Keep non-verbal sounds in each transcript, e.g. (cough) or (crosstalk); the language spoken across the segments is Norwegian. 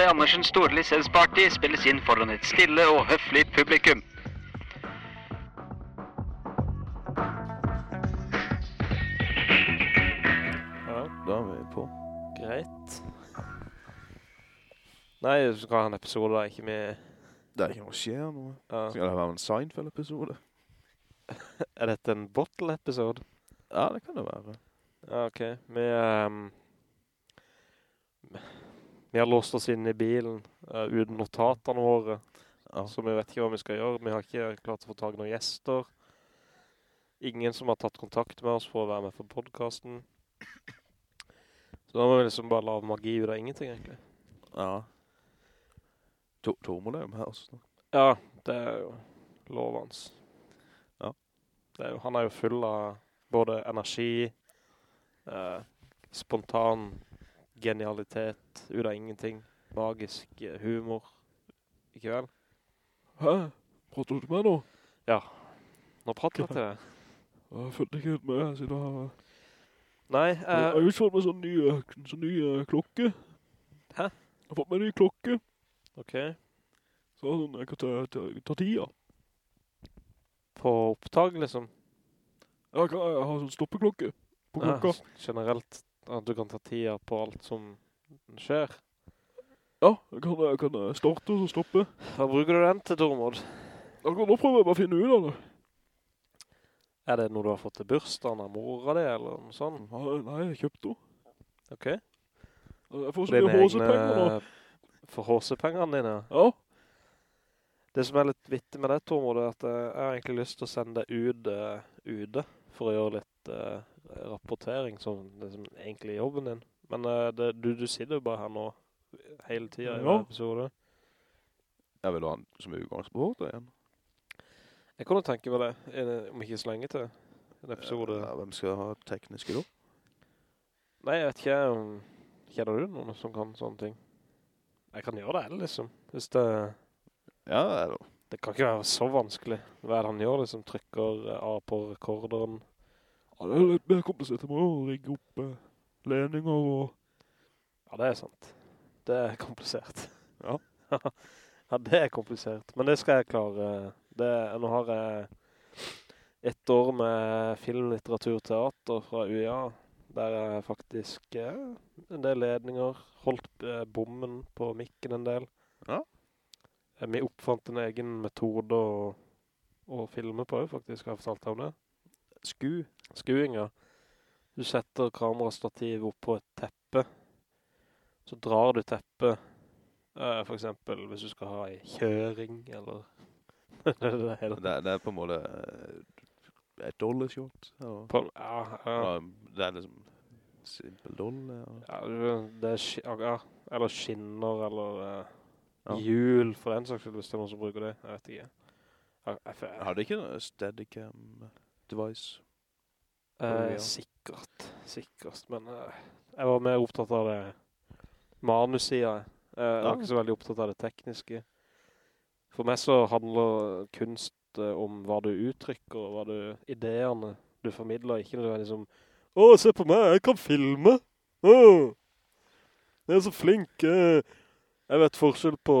H.C. Andersens store lisensparty spilles inn foran et stille og høflig publikum. Ja, Da er vi på. greit. Nei, så skal ha en episode da, ikke med... Det er ikke noe skjer noe. Ja. Skal det være en Seinfeld-episode? (laughs) Er dette en bottle-episode? Ja, det kan det være. Ja, ok. Vi, ehm, vi har låst oss inn i bilen uh, uten notatene våre, Ja. så vi vet ikke hva vi skal gjøre. Vi har ikke klart å få tag i noen gjester. Ingen som har tatt kontakt med oss for å være med på podcasten. Så da må vi liksom bare lave magi ut av ingenting, egentlig. ja. To Tormod er jo med oss. nå. Ja, det er jo lov hans. Ja. Er jo, han er jo full av både energi, eh, spontan genialitet, ut av ingenting, magisk eh, humor. Ikke vel? Hæ? Prater du til meg nå? Nå prater jeg til deg. Jeg følte ikke helt med. siden Jeg har... Nei, Jeg Jeg har eh, jo fått meg sånn ny, eh, sånn ny uh, klokke. Hæ? Jeg har fått meg en ny klokke. ok. Så sånn, jeg kan ta, ta, ta tida. På opptag, liksom. Jeg, kan, jeg har sånn stoppeklokke på klokka. Ja, generelt, at du kan ta tida på alt som skjer. Ja, jeg kan, jeg kan eh, starte og stoppe. Hva bruker du den til, Tormod? Kan nå prøver jeg bare å finne ut av det. Er det noe du har fått til bursdagen av mora di, eller noe sånt? Nei, jeg kjøpte henne. Ok. Jeg får så mye HC-penger nå. egne- For HC-pengene dine. Ja, Det som er litt vittig med det, Tormod, er at eh, jeg har egentlig lyst til å sende deg ut uh, ute for å gjøre litt eh, rapportering, som det som egentlig jobben din. Men eh, det, du, du sitter jo bare her nå hele tiden i hver episode. jeg vil ha den som utgangspunkt igjen. Jeg kunne tenke meg det, om ikke så lenge til en episode. Ja, hvem skal ha tekniske da? Nei, jeg vet ikke. Kjenner du noen som kan sånne ting? Jeg kan gjøre det, liksom. Hvis det... Ja, eller Det kan ikke være så vanskelig. Hva er det han gjør, liksom? Trykker A på rekorderen. Ja, det er litt mer komplisert. Jeg må rigge opp eh, ledninger og... Ja, det er sant. Det er komplisert. (laughs) Ja. ja, det er komplisert. Men det skal jeg klare. Det, nå har jeg ett år med filmlitteraturteater fra UiA. Der jeg faktisk eh, en del ledninger, holdt eh, bommen på mikken en del. Ja. Eh, Vi oppfant en egen metode å, å filme på, faktisk. Har jeg fortalt deg om det? Sku. Skuing, ja. Du setter kamerastativ opp på et teppe. Så drar du teppet, uh, for eksempel hvis du skal ha en kjøring, eller... (laughs) det er det. Det, er- på en måte eh, et dollarshot. Ja. På, ja, ja, det er liksom simpel dollar. Ja. ja, det er ja, eller skinner, eller eh, Ja. hjul, for den saks skyld, hvis det er noen som bruker det. Jeg vet ikke. Har jeg, jeg, Jeg hadde ikke noe steadicam device. Eh, sikkert, sikkert, men eh, jeg var mer opptatt av det manusiden, Jeg var ikke så veldig opptatt av det tekniske. For meg så handler kunst eh, om hva du uttrykker, og hva du, ideene du formidler, ikke nødvendigvis om Å, se på meg, jeg kan filme! Åh! jeg er så flink! eh. Jeg vet forskjell på...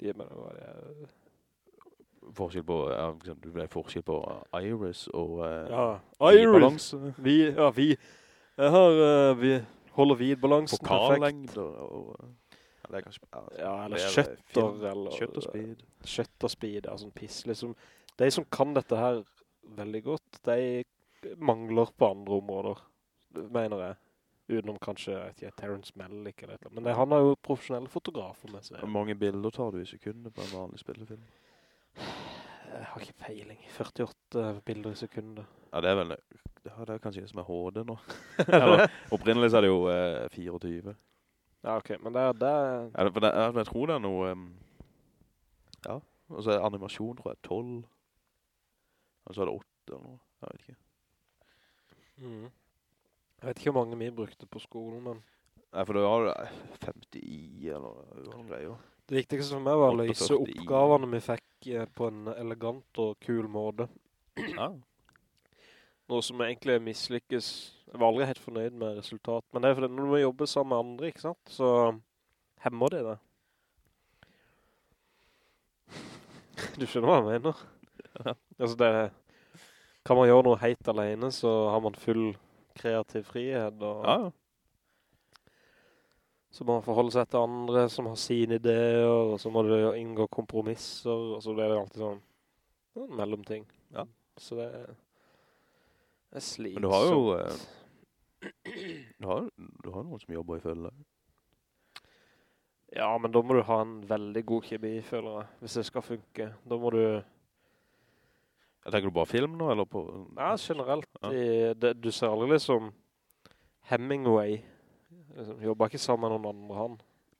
Meg det, hva det er. Forskjell på, ja, det er forskjell på iris og uh, Ja, balanse. Vi, ja, vi, har, eh, vi holder vidbalansen perfekt. Og... eller er kanskje... Ja, eller kjøtt eller kjøtt og speed. Kjøtt og speed. altså piss, liksom. De som kan dette her veldig godt, de mangler på andre områder, mener jeg. Utenom kanskje, jeg Terrence Malick eller et eller annet. Men det, han har jo profesjonelle fotografer med seg. Hvor mange bilder tar du i sekundet på en vanlig spillefilm? Jeg har ikke peiling. 48 bilder i sekundet. Ja, det er vel... Det er kanskje det som er HD nå. (laughs) (laughs) Opprinnelig så er det jo eh, 24. Ja, ok, men det er... Det Ja, det- jeg, tror det er noe... Um, ja, og så er animasjon, tror jeg, 12. Og så er det 8 eller noe. Jeg vet ikke. mm. Jeg vet ikke hvor mange vi brukte på skolen, men... Nei, for da har du 50 i eller noen greier. Det viktigste for meg var å løse oppgavene vi fikk eh, på en elegant og kul måte. Ja. Noe som egentlig mislykkes. Jeg var aldri helt fornøyd med resultat. Men det er fordi når du må jobbe sammen med andre, ikke sant? Så hemmer det det. (laughs) Du skjønner hva jeg mener? Ja. Altså det, kan man gjøre noe heit alene, så har man full kreativ frihet, og Ja, ja. Så må man forholde seg til andre som har sine ideer, og så må du inngå kompromisser, og så blir det alltid sånn, noen mellomting. Ja. Så det, det er slitsomt. Men du har jo... eh, Du har, du har noen som jobber i følge. Ja, men da må du ha en veldig god kjemi, føler jeg, hvis det skal funke. Da må du... Jeg tenker du bare film nå, eller på... Ja, generelt. Ja. I, det, du ser aldri liksom Hemingway. Liksom, jobber ikke sammen med noen andre han.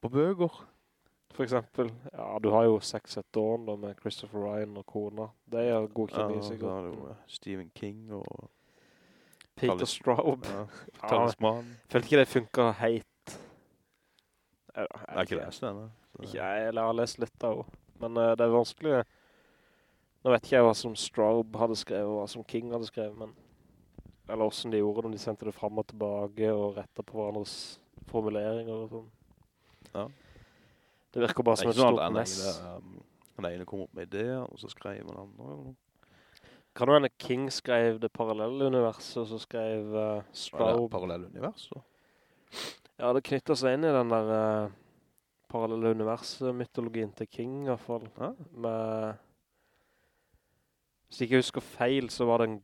På bøger. For eksempel, ja, du har jo Sex at Dawn da, med Christopher Ryan og kona. Det er god Ja, sikkert. Ja, da har du Stephen King og... Peter Talis- Straub. Ja, (laughs) Ja, følte ikke det funket heit. Jeg, jeg, Jeg har ikke lest så- Ikke jeg, eller jeg har lest litt av det. Men uh, det er vanskelig. Nå vet ikke jeg hva som Straub hadde skrevet, og hva som King hadde skrevet, men... Eller hvordan de gjorde det, om de sendte det frem og tilbake, og rettet på hverandres formuleringer og sånn. Ja. Det virker bare Det som et sånn stort mess. um, den ene kom opp med ideer, og så skrev den andre. Kan du hende King skrev det parallelle universet, og så skrev uh, Straub... parallelle univers. Så. Ja, det knytter seg inn i den der uh, parallelle universet-mytologien til King, i hvert fall. Ja. Med... Hvis jeg ikke husker feil, så var det en...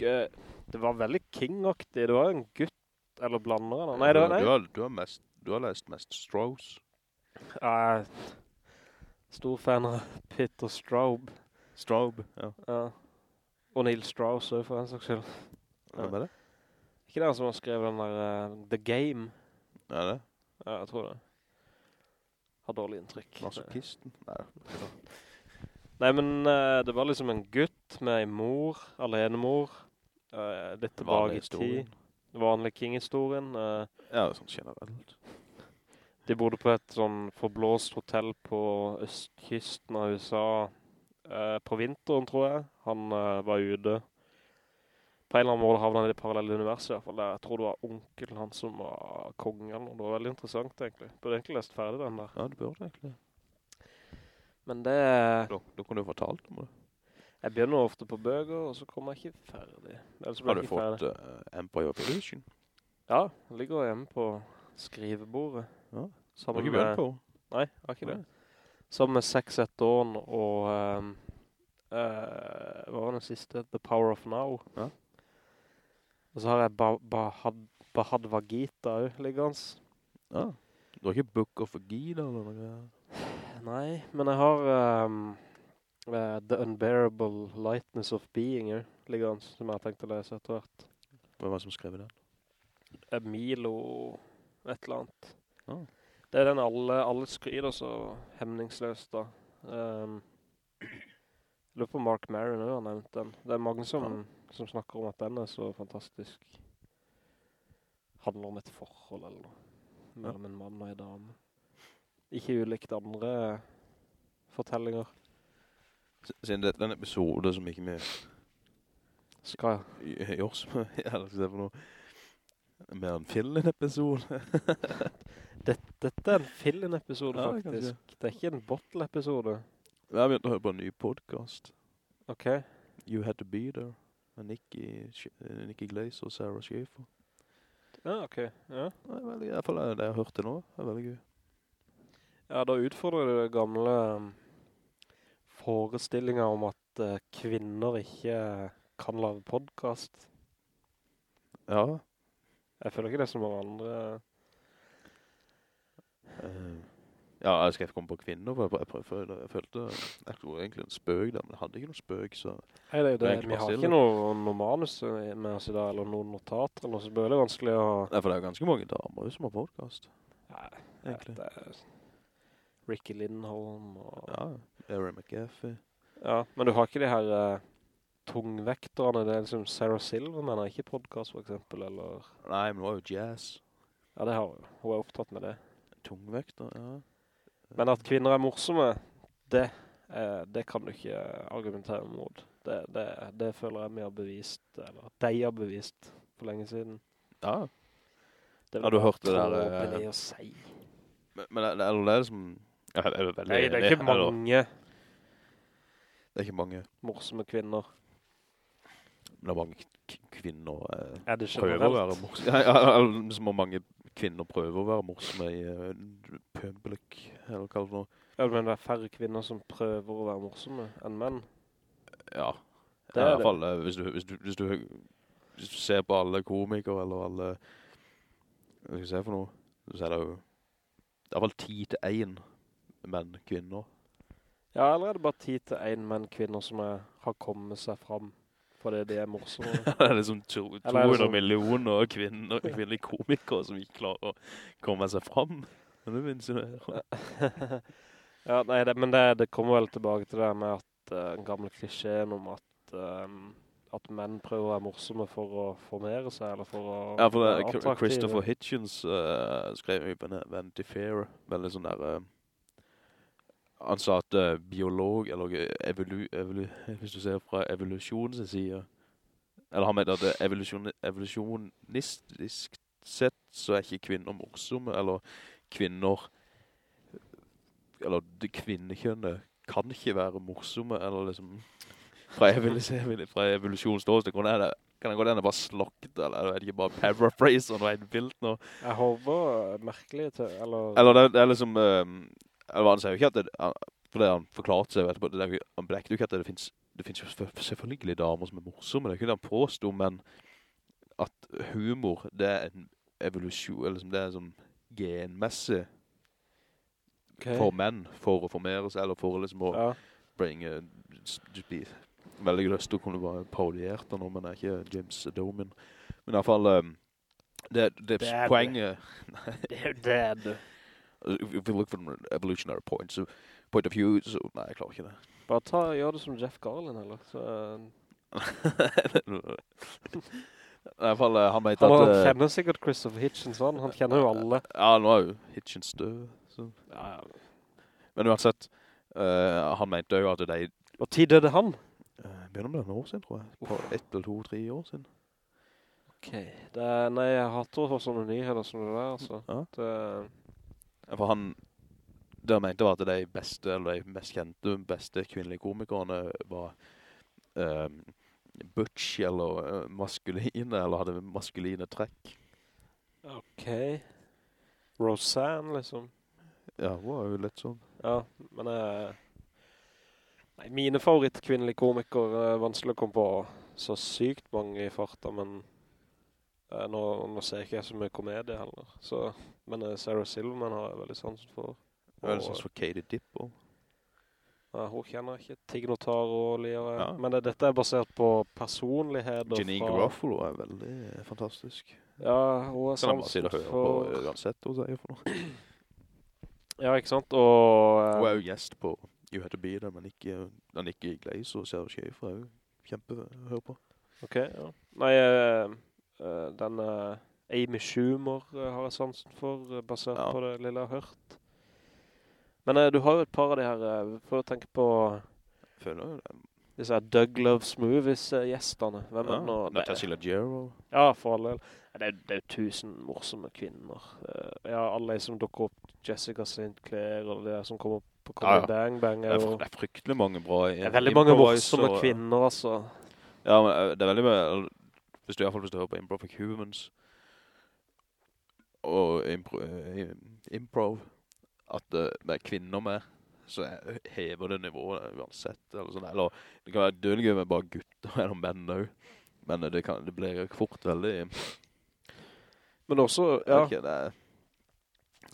gøy... Det var veldig King-aktig. Det var en gutt, eller blander eller? Nei, det var... Du, har, du, har mest, du har lest mest Strauss. Ja, jeg er stor fan av Peter Straub. Straub, ja. Ja. Og Neil Strauss, også, for en saks skyld. Hvem er det? Ikke den som har skrevet den der uh, The Game? Er det. Ja, jeg tror det. Har dårlig inntrykk. Masokisten? Nei. Nei, men uh, det var liksom en gutt med en mor, alenemor, uh, litt tilbake i tid. Vanlig King-historien. eh, Ja, sånn generelt. de bodde på et sånn forblåst hotell på østkysten av USA eh, på vinteren, tror jeg. Han eh, var ute. På en eller annen måte havnet han i det parallelle universet i hvert fall. Jeg tror det var onkelen han som var kongen. og. Det var veldig interessant, egentlig. Burde egentlig lest ferdig den der. Ja, du burde egentlig. Men det... Da, da kunne du fortalt om det. Jeg begynner ofte på bøker, og så kommer jeg ikke ferdig. Har du fått uh, Empire of Illusion? Ja, jeg ligger hjemme på skrivebordet. Ja. Har Sammen du ikke begynt på? Nei, jeg har ikke det. Sammen med Sex at Dawn og... Um, uh, hva var den siste? The Power of Now. Ja. Og så har jeg ba Bahad, Bahadva Gita også. Ja. Du har ikke Book of Gita eller noe? Nei, men jeg har um, eh, The Unbearable Lightness of Being ligger liggende, som jeg har tenkt å lese etter hvert. Hvem var det som skrev den? Milo, et eller annet. Ja. Det er den alle, alle skryter så hemningsløst da. Um, jeg lurer på Mark Maron har nevnt den. Det er mange som, som snakker om at den er så fantastisk. Handler om et forhold eller noe. Mellom en mann og en dame. Ikke ulikt andre fortellinger. Siden det er en episode som ikke vi Skal gjør med. ja, det skal jeg for noe, mer en fill-episode. (laughs) Dette er en fill-in-episode Ja, faktisk. Det er ikke en bottle-episode. Jeg har begynt å høre på en ny podcast. Ok. You Had To Be There. Med Nicky, Nicky Glaze og Sarah Schaefer. Ja, ok. Ja. Det er veldig, i hvert fall det jeg har hørt til nå. Det er veldig gøy. Ja, da utfordrer du det gamle um, forestillinger om at uh, kvinner ikke kan lage podcast. Ja. Jeg føler ikke det som hverandre... andre... eh, ja, jeg skal komme på kvinner, for jeg, prøv, jeg, jeg følte, jeg tror egentlig en spøk der, men jeg hadde ikke noen spøk, så... Nei, det er jo Det er Vi har ikke noe, noe manus med oss i dag, eller noen notater, eller noe, så det vanskelig å... Nei, for det er jo ganske mange damer som har podcast, Nei, egentlig. det er Ricky Lindholm og... Ja, Erin McAfee. Ja, men du har ikke de her uh, tungvekterne, det er liksom Sarah Silverman har ikke podcast for eksempel, eller... Nei, men det har jo jazz. Ja, det har hun. Hun er opptatt med det. Tungvekter, ja. Men at kvinner er morsomme, det, eh, det kan du ikke argumentere mot. Det, det, det føler jeg vi har bevist, eller de har bevist for lenge siden. Ja, Det Har du hørt det der, eh, å si. Men, men er, eller det er liksom... Det er veldig Nei, det er ikke mange Det er ikke mange, morsomme kvinner. men det er mange kvinner eh, Er det prøver å være morsomme. Ja, som mange kvinner prøver å være morsomme i uh, public, eller hva det nå. Ja, men det er færre kvinner som prøver å være morsomme enn menn. Ja, Det i er hvert fall eh, hvis du, hvis, du, hvis, du, hvis du ser på alle komikere, eller alle, hva skal jeg se for noe, så er det jo, det er vel ti til en menn, kvinner. Ja, eller er det bare tid til en menn kvinner som er, har kommet seg fram fordi de er morsomme? (laughs) det er liksom to, Eller er det 200 sånn- millioner kvinner, (laughs) kvinnelige komikere som ikke klarer å komme seg fram. Men det finnes jo det. (laughs) ja, nei, det, men det, det kommer vel tilbake til det med at uh, den gamle klisjeen om at, um, at menn prøver å være morsomme for å formere seg, eller for å Ja, for det, Christopher Hitchens uh, skrev jo på Vanity Fair, veldig sånn der, uh, han sa at uh, biolog, eller evolu, evolu, hvis du ser fra evolusjonens side, eller han mener at evolusjon, evolusjonistisk sett så er ikke kvinner morsomme, eller kvinner, eller det kvinnekjønnet kan ikke være morsomme, eller liksom, fra, evolusjon, (laughs) fra evolusjonsståsted, kan det, kan det gå den bare slakt, eller er det ikke bare paraphrase og noe helt vilt nå? Jeg håper merkelig til, eller... Eller det, det er liksom, um, han sier jo ikke at det, for det han forklarte seg etterpå, det er, han brekte jo ikke at det finnes, det finnes jo selvfølgelig damer som er morsomme, det er det han påstod, men at humor, det er en evolusjon, eller som det er sånn genmessig okay. for menn, for å formere seg, eller for liksom å Ja, bringe, veldig lyst til å kunne være parodiert av noe, men det er ikke James Domin. Men i hvert fall, det, det, Det er poenget, det (laughs) er jo det. If you look from an evolutionary point, so, point of view, så nei, jeg klarer ikke det. Bare ta, gjør det som Jeff Garlin, heller. Så, (laughs) I hvert fall, eh, han vet han, at... han eh, kjenner sikkert Christopher Hitchens, han. Han kjenner jo alle. Ja, nå er jo Hitchens død. Så. Ja, ja. Men uansett, uh, han mente jo at de... Og tid døde han? Uh, begynner med en år siden, tror jeg. På ett eller to, tre år siden. Ok, er, nei, jeg hater å få sånne nyheter som det der, altså. Ja. Det, Ja, For han... Det han mente var at de beste, eller de mest kjente, beste kvinnelige komikerne var um, butch, eller eh, maskuline, eller hadde maskuline trekk. ok. Roseanne, liksom. Ja, hun var jo litt sånn. Ja, men jeg... Nei, mine favorittkvinnelige komikere er vanskelig å komme på så sykt mange i farta, men eh, nå, nå ser ikke så mye komedie heller. Så, men eh, Sarah Silverman har jeg veldig sans for. Veldig sans for Katie Dipple. Ja, hun kjenner ikke. Tignotaro og Lira. Ja. Men det, dette er basert på personligheter Janine fra... Garofalo er veldig eh, fantastisk. Ja, hun er Kan jeg bare si det høyere for... på uansett hva hun sier for noe. (clears throat) Ja, ikke sant? Og... Hun er eh, jo gjest på You Had To Be There, men ikke, den ikke Glaze og Sarah Schaefer er jo kjempehør på. Ok, ja. Nei, eh, eh, den eh, Amy Schumer eh, har jeg sansen for, eh, basert Ja. på det lille jeg har hørt. Men eh, du har jo et par av de her, for å tenke på føler jo det. disse her Doug Loves Movies-gjesterne. Hvem er det nå? Natasha Leggero. Ja, for all del. Det er, det er jo tusen morsomme kvinner. Ja, alle som dukker opp, Jessica Sinclair og de der som kommer på Ja, ja. Comedy Bang Bang. Det Er det er fryktelig mange bra det er veldig mange morsomme og- kvinner, altså. Ja, men det er veldig mye, hvis du, i hvert fall hvis du hører på for Humans, og impro, eh, improv, at det er kvinner med, så er- hever det nivået uansett, eller sånn, eller det kan være dødelig med bare gutter eller menn også, men det, kan, det blir fort veldig, Men også, ja, Okay, det er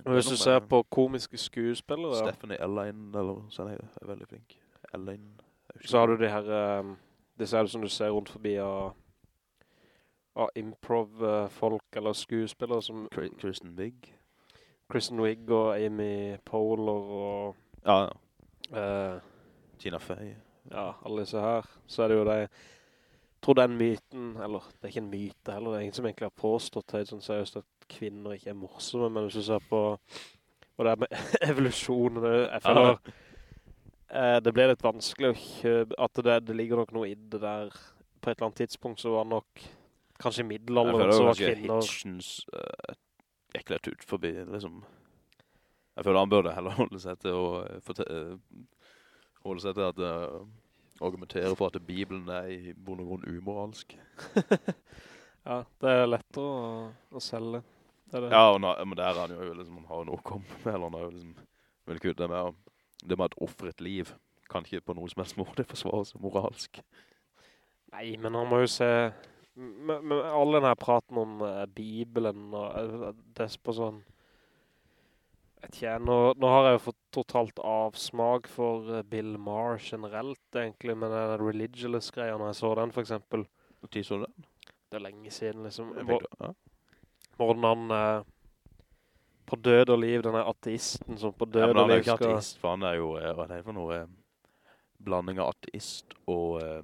det hvis du ser på komiske skuespillere. Stephanie Elaine, eller sånn, er, veldig flink. Elaine. Så har du det de her, um, ser du som du ser rundt forbi av, av improv-folk eller skuespillere som Kristen Wiig. Kristen Wiig og Amy Poehler og Ja, ja. Uh, Tina Fey. ja, alle disse her. Så er det jo det, jeg tror den myten, eller det er ikke en myte heller, det er ingen som egentlig har påstått helt sånn seriøst at kvinner ikke er morsomme, men hvis du ser på og det er med (laughs) evolusjon, det, jeg føler eh, det ble litt vanskelig å kjøpe, at det, det ligger nok noe i det der, på et eller annet tidspunkt så var nok, kanskje Jeg middelalderen føler så var kvinner, Hitchens uh, gikk litt ut forbi, liksom. Jeg føler han burde heller holde seg til å eh, eh, holde seg til at uh, argumentere for at Bibelen er i bunn og grunn umoralsk. (laughs) Ja, det er lettere å, å selge. Det det. Ja, nå, men der er han jo liksom, han har noe å komme med, eller han har jo liksom, vil kutte det med, det med at offret liv kan ikke på noe som helst måte forsvare seg moralsk. Nei, men han må jo se... Med, men all denne praten om uh, Bibelen, og Dess det er på sånn... Ikke, nå, nå har jeg jo fått totalt avsmak for eh, Bill Maher generelt, egentlig, med den religious-greia når jeg så den, for eksempel. Hvor tid så du den? Det er lenge siden, liksom. Jeg Hvor- vet, ja. Hvordan han eh, på død og liv, denne ateisten som på død Ja, men og han er jo ikke ateist, for han er jo, eh, hva er det for noe, eh, blanding av ateist og, eh,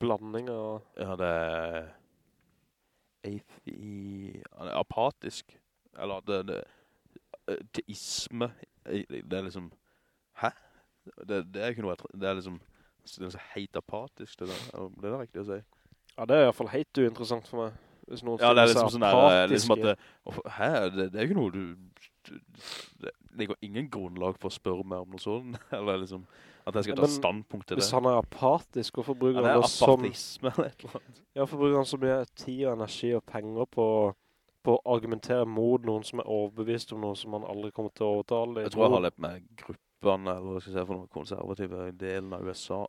Blanding av... ja, det er han er apatisk, eller det, det eh, teisme, det er liksom, hæ? Det, det er ikke noe, det er liksom, det er så helt apatisk, det der, Er det er riktig å si. Ja, det er i hvert fall helt uinteressant for meg. Hvis noen Ja, det er liksom sånn der, eh, liksom at det, hæ, det, det er ikke noe du, Det, det ligger ingen grunnlag for å spørre meg om noe sånt, (laughs) eller liksom, at jeg skal ta standpunkt til det. Hvis han er apatisk, hvorfor bruker Han da som... Ja, hvorfor bruker han så mye tid og energi og penger på, på å argumentere mot noen som er overbevist om noe som han aldri kommer til å overtale? Jeg tror jeg har litt med gruppene, eller hva skal jeg si for noen konservative delen av USA.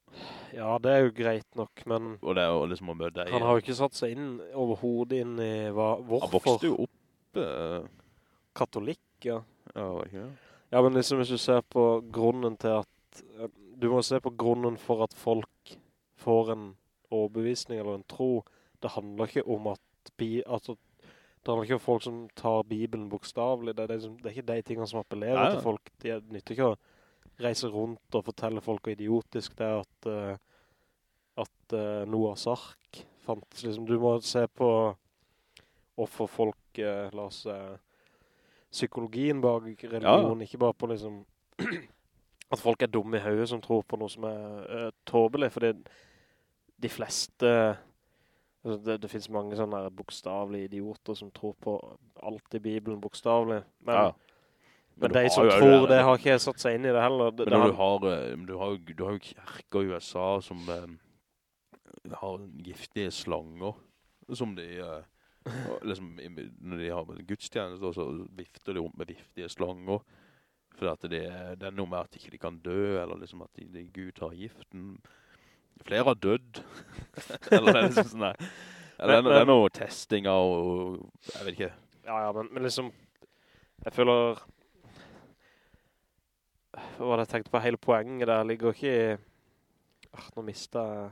Ja, det er jo greit nok, men Og det er jo liksom å møte deg. han har jo ikke satt seg inn overhodet inn i hva, Han vokste jo opp, eh, katolikk, ja. ja, ikke det? Ja, men liksom hvis du ser på grunnen til at eh, du må se på grunnen for at folk får en overbevisning eller en tro. Det handler ikke om at, bi, altså, det handler ikke om folk som tar Bibelen bokstavlig. Det er, det, som, det er ikke de tingene som appellerer Nei, ja. til folk. De er- nytter ikke å reise rundt og fortelle folk hvor idiotisk det er at, uh, at uh, Noahs ark fantes. Liksom, du må se på hvorfor folk, uh, la oss uh, psykologien bak religion, ikke bare på liksom (clears throat) at folk er dumme i høyet som tror på noe som er uh, tåbelig, fordi de fleste altså det, det finnes mange sånne bokstavlige idioter som tror på alt i Bibelen bokstavlig, men, Ja. men, men de som jo tror det- det har ikke satt seg inn i det heller. Det, Men det du har, eh, du har, jo- du har jo kirker i USA som um, har giftige slanger, som de, Uh, liksom, når de har gudstjenester, så vifter de rundt med giftige slanger, for det, det er noe med at ikke de kan dø, eller liksom at de, de Gud tar giften. Flere har dødd. (laughs) eller det er liksom sånn der. Eller det, er, det er noe testing av, jeg vet ikke. Ja, ja, men, men liksom, jeg føler, hva var det jeg tenkte på, hele poenget der ligger ikke i, ah, nå mistet jeg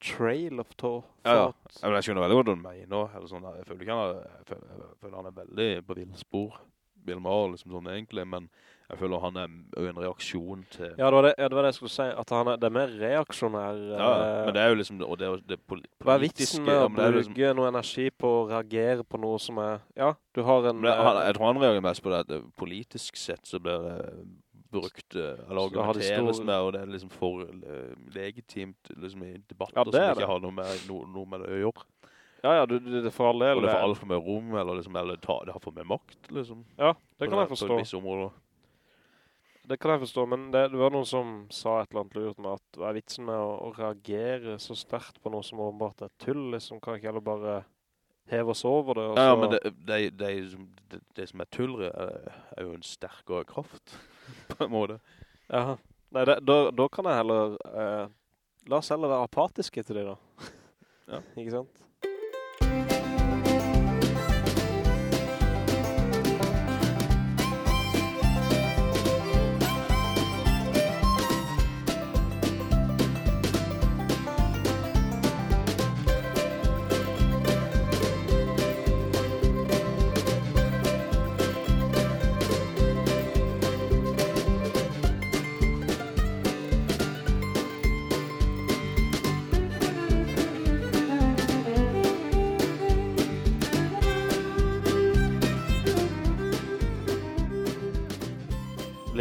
Trail of Thought. Ja, ja. Jeg, men jeg skjønner veldig hva du mener, eller sånn der. Jeg føler ikke han er, jeg føler, jeg føler han er veldig på villspor, Bill Maher, liksom sånn egentlig, men jeg føler han er en reaksjon til... Ja, det var det, ja, det var det jeg skulle si, at han er, det er mer reaksjonær. Ja, men det er jo liksom, og det er det politiske... Hva er vitsen med å liksom- bruke noe energi på å reagere på noe som er, ja, du har en... han, eh, jeg tror han reagerer mest på det at eh, politisk sett så blir det brukt, eh, eller har de argumenteres store... med, og det er liksom for eh, legitimt liksom i debatter Ja, som ikke har noe med, no, noe med det å gjøre. Ja, ja, du, du, det for all del. Og det det- får alt for mye rom, eller liksom, eller ta, det har for mye makt, liksom. Ja, det kan kan jeg På forstå. visse områder. Det kan jeg forstå, men det, det var noen som sa et eller annet lurt med at hva er vitsen med å, å reagere så sterkt på noe som åpenbart er tull, liksom kan ikke heller bare heve oss over det. Ja, ja, men det, det, det, som- det, det som er tull, er, er jo en sterkere kraft, (laughs) på en måte. Ja, nei, det, da, da kan jeg heller, eh, la oss heller være apatiske til det da. Ja. (laughs) Ikke sant?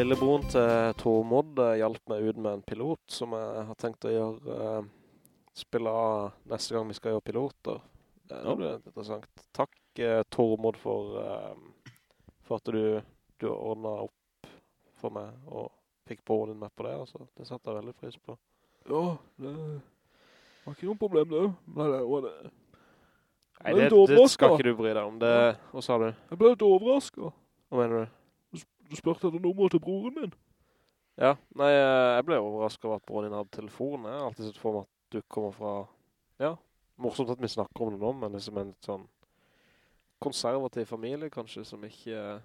Lillebroren til Tormod eh, hjalp meg ut med en pilot som jeg har tenkt å gjøre, uh, spille av neste gang vi skal gjøre piloter. Det Ja. blir interessant. Takk eh, Tormod for, uh, for at du, du ordnet opp for meg og fikk broren din med på det, altså. Det satte jeg veldig pris på. Ja, det var ikke noe problem det. Nei, det var det. Nei, det, er det skal ikke du bry deg om. Det, hva sa du? Jeg ble litt overrasket. Hva mener du? Du spurte etter nummeret til broren min. Ja, nei, jeg ble overrasket over at broren din hadde telefon. Jeg har alltid sett for meg at du kommer fra, ja, morsomt at vi snakker om det nå, men liksom en sånn konservativ familie kanskje, som ikke...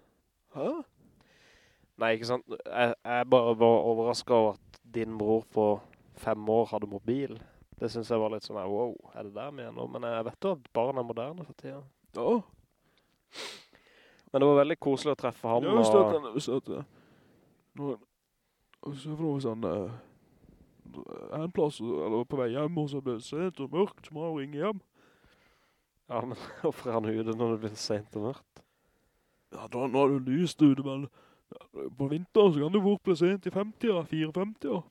Hæ? Nei, ikke sant? Jeg, jeg bare var overrasket over at din bror på fem år hadde mobil. Det synes jeg var litt sånn, wow, er det der vi er nå? Men jeg vet jo at barn er moderne for tiden. Ja. Men det var veldig koselig å treffe ham. Ja, og- at, hvis det at, når, jeg får noe sånn, uh, en plass, eller på vei hjem, og så ble det sent og mørkt, så må jeg ringe hjem. Ja, men (laughs) hvorfor er han ute når det blir sent og mørkt? Ja, da, nå er det lyst ute, men på vinteren så kan det fort bli sent i 50-er, 54-50-er.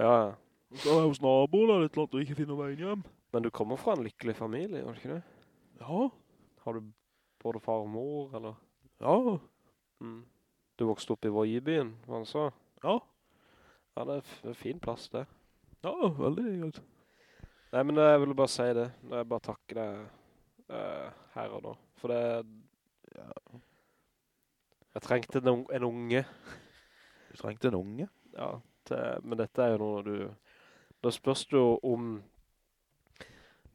Ja, ja. Så er jeg hos naboen og litt annet og ikke finner veien hjem. Men du kommer fra en lykkelig familie, var det ikke det? Ja, Har du både far og mor, eller? ja, Mm. Du vokste opp i Vågibyen, hva han sa? ja, Ja, det er en fin plass det. ja, veldig greit. Nei, men jeg ville bare si det. Jeg bare takke deg uh, her og nå. For det... Ja. Jeg trengte en, en unge. Du trengte en unge. Ja, til, men dette er jo noe du... Da spørs du om...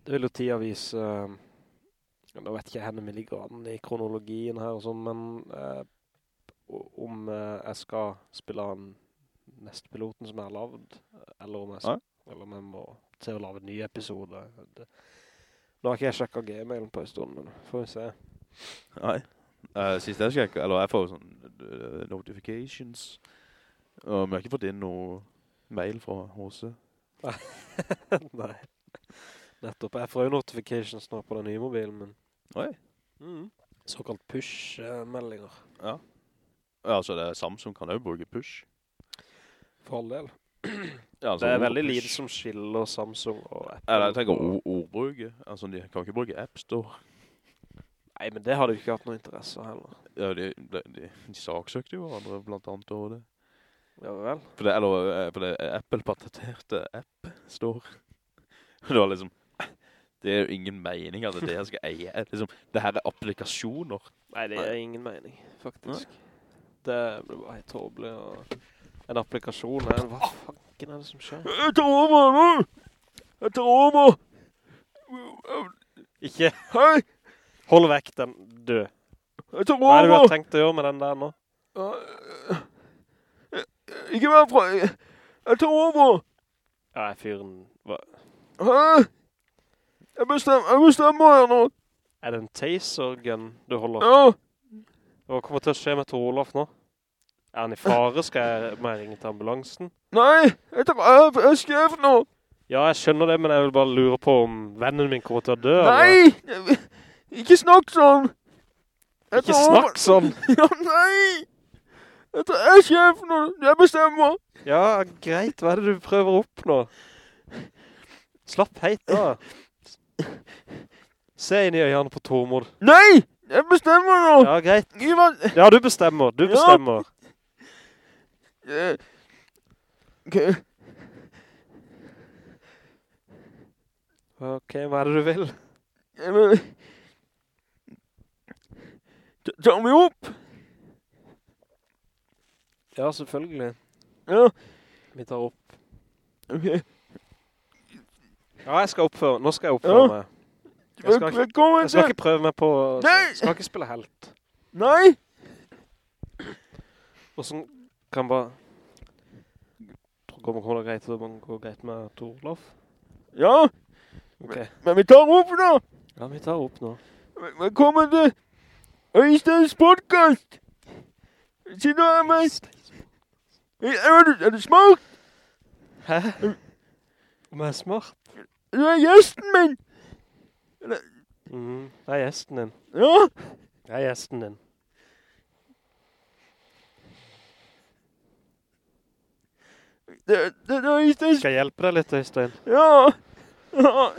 Det vil jo tida vise... eh, nå vet ikke henne vi ligger an i kronologien her og sånn, men eh, om eh, jeg skal spille han neste piloten som jeg har lavet, eller om jeg, skal, eller om jeg må til å lave en ny episode. Det, nå har ikke jeg sjekket Gmailen på en stund, men får vi se. Nei. Uh, sist jeg sjekket, eller jeg får sånn uh, notifications. Og vi har ikke fått inn noe mail fra HC. (laughs) Nei. Nettopp. Jeg får jo notifications nå på den nye mobilen min. Oi. Mm. Såkalt push-meldinger. Ja. Ja, så det er Samsung kan jo bruke push. For all del. (clears throat) Ja, altså Det er veldig lite som skiller Samsung og Apple. Eller jeg tenker ordbruk. Altså, de kan ikke bruke App Store. Nei, men det hadde jo ikke hatt noe interesse heller. Ja, de, de, de, de saksøkte jo hverandre blant annet over det. Ja vel. For det, eller, eh, for det Apple patenterte App Store. (laughs) Det var liksom, det er jo ingen mening at det jeg skal eie. Liksom, det her er applikasjoner. Nei, det er ingen mening, faktisk. Det blir bare helt tåbelig. Og en applikasjon er... Hva fanken er det som skjer? Jeg tar over nå! Jeg tar over! Ikke Hei! hold vekk den du. Jeg tar over! Hva er det du har tenkt å gjøre med den der nå? Ikke vær fra... Jeg tar over! Ja, fyren... Hva? Hæ? Jeg bestemmer, jeg bestemmer her nå. Er det en taser-gun du holder? Ja. Hva kommer til å skje med Tor Olaf nå? Er han i fare? Skal jeg, må ringe til ambulansen? Nei, jeg jeg er skrev nå. Ja, jeg skjønner det, men jeg vil bare lure på om vennen min kommer til å dø. eller? Nei! Ikke snakk sånn! Jeg Ikke snakk sånn! (laughs) Ja, nei! Jeg er sjef nå. Jeg bestemmer. Ja, greit. Hva er det du prøver opp nå? Slapp heit da. Se inn i øynene på Tormod. Nei! Jeg bestemmer nå. Ja, greit. Ja, du bestemmer. Du bestemmer. Ja. Ok. Ok, hva er det du vil? Jeg vil... Ta- Ta meg opp. Ja, selvfølgelig. Ja. Vi tar opp. Ok. Ja, jeg skal oppføre. Nå skal jeg oppføre Ja. meg. Jeg skal, ikke, jeg skal ikke prøve meg på... Jeg skal ikke spille helt. Nei! Og så kan bare... Du kommer det greit, det går greit med Torlof? Ja, Okay. men vi tar opp nå. Ja, vi tar opp nå. Men Velkommen til Øysteins podcast. Sitter her med... Er du, er du smart? Hæ? Om jeg er smart? Du er gjesten min. Mm, det er gjesten din. Ja. Det er gjesten din. Det, det, det Øysteins... Skal jeg hjelpe deg litt, Øystein? Ja. Ja.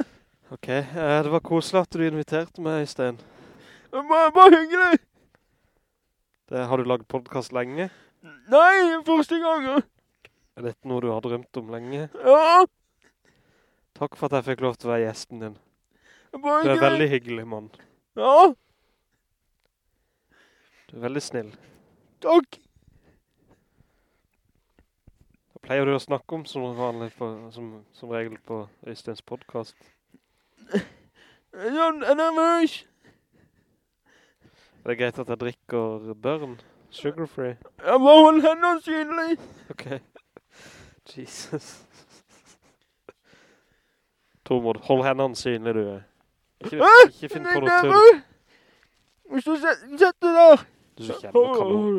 Ok, eh, det var koselig at du inviterte meg, Øystein. Bare, bare hyggelig. Det, har du laget podcast lenge? Nei, første gang. Er dette noe du har drømt om lenge? Ja. Takk for at jeg fikk lov til å være gjesten din. Du er veldig hyggelig, mann. Ja, Du er veldig snill. takk. Hva pleier du å snakke om som vanlig på, som, som regel på Øysteins podcast? Jeg er nervøs. Er det greit at jeg drikker børn? Sugar-free? Jeg må holde hendene synlig. Ok. (laughs) Jesus. Tormod, hold hendene synlig, du. Ikke, ikke finn på noe tull. Hvis du set- setter der. Du kjenner, kanon.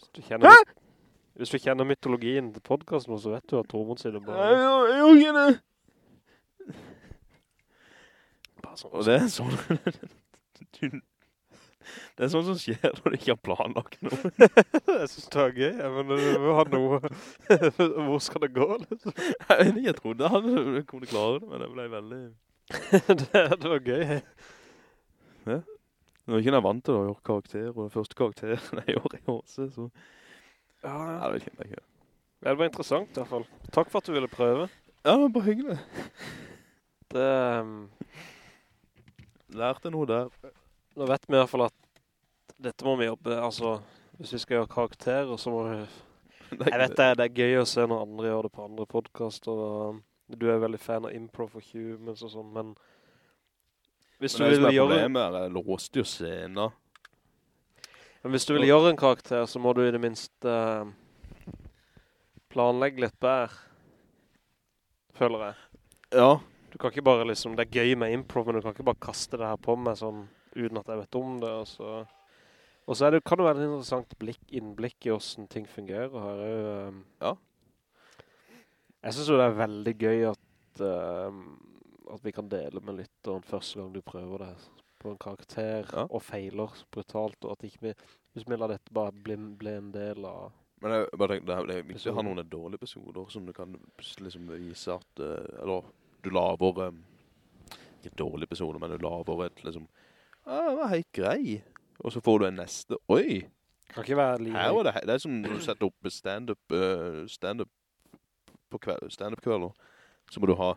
Hvis du kjenner, hvis du kjenner mytologien til podcasten, så vet du at Tormod sier det bare. jeg jeg gjør ikke det. bare sånn. Og det er sånn... (laughs) Det er sånn som skjer når du ikke har planlagt noe. (laughs) jeg synes det var gøy, men du må ha noe. Hvor skal det gå, liksom? Jeg jeg trodde han kunne klare det, men det ble veldig... (laughs) det, det var gøy. Ja. Når ikke jeg vant til å gjøre karakter, og den første karakteren jeg gjorde i Åse, så... Ja, Ja, det ikke, det er ikke. det var interessant i hvert fall. Takk for at du ville prøve. Ja, det var bare hyggelig. Det, um, Lærte noe der. Nå vet vi i hvert fall at dette må vi jobbe, altså, hvis vi skal gjøre karakterer, så må vi... Jeg vet det, det er gøy å se når andre gjør det på andre podcaster, og um, du er veldig fan av Improv og Humans og sånn, men hvis Men du vil gjøre... problemet er, låst jo scener. Men hvis du vil gjøre en karakter, så må du i det minste eh, planlegge litt der, føler jeg. Ja, Du kan ikke bare liksom, det er gøy med improv, men du kan ikke bare kaste det her på meg sånn, uten at jeg vet om det, og så... Og så det, kan det være et interessant blikk, innblikk i hvordan ting fungerer her. er ehm, Ja. Jeg synes jo det er veldig gøy at, um, at vi kan dele med lytteren første gang du prøver det på en karakter, Ja. og feiler brutalt, og at ikke vi, hvis vi lar dette bare bli, bli en del av... men jeg bare tenkte, det er, det er viktig å ha noen dårlige episoder som du kan liksom vise at, eh, eller du laver, um, ikke dårlige episoder, men du laver et liksom, ja, det var helt grei. Og så får du en neste, oi, Kan ikke være livet. her var det, det er som når du setter opp stand-up, eh, stand-up på kveld, stand-up kvelder, så må du ha,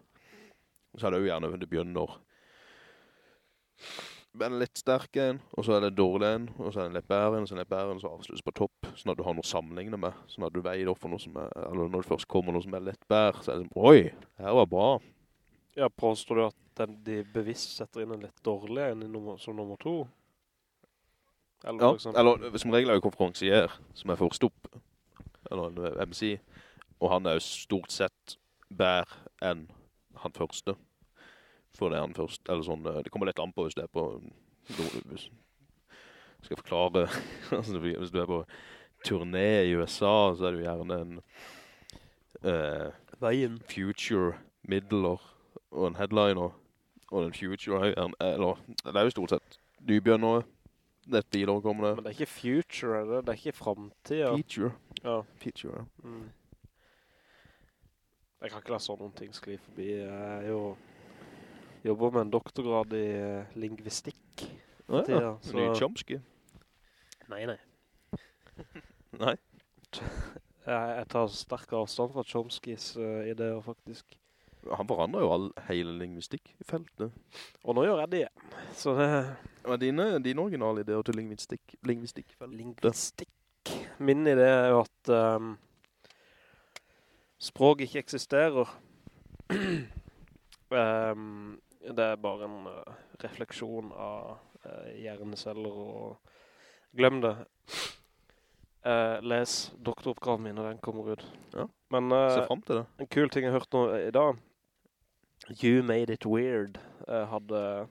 så er det jo gjerne, det begynner med en litt sterk en, og så er det en dårlig en, og så er det en litt bedre en, og så er det en litt bedre en, og så avsluttes på topp, sånn at du har noe å sammenligne med, sånn at du veier opp for noe som er, eller når det først kommer noe som er litt bedre, så er det sånn, oi, her var bra. Ja, påstår du at den, de bevisst setter inn en litt dårlig en nummer, som nummer to? Eller Ja, eller som regel er jo konferansier, som er først opp, eller en MC, og han er jo stort sett bær enn han første. For det er han først, eller sånn, eh, det kommer litt an på hvis det er på, hvis, skal jeg forklare, (laughs) altså hvis du er på turné i USA, så er du gjerne en uh, Veien. future middler og en headliner, og den future er gjerne, eller, det er jo stort sett nybjørnere, det er det. Men det er ikke future, er det? Det er ikke fremtiden. Feature. Ja. Feature, ja. Mm. Jeg kan ikke la sånne ting skli forbi. Jeg jo jobber med en doktorgrad i linguistikk lingvistikk. Ja, ja. så- Ny Chomsky. Nei, nei. Nei. (laughs) Jeg, jeg tar sterk avstand fra Chomskys uh, ideer, faktisk. Han forandrer jo all, hele lingvistikkfeltet. Og nå gjør jeg det. Så det er dine, dine originale ideer til lingvistikk, lingvistikkfeltet? Lingvistikk. Min idé er jo at um, språk ikke eksisterer. um, (clears throat) det er bare en uh, refleksjon av uh, hjerneceller og glem det. Uh, les doktoroppgaven min når den kommer ut. Ja. Men Se frem til det. en kul ting jeg har hørt nå i dag. You Made It Weird uh, hadde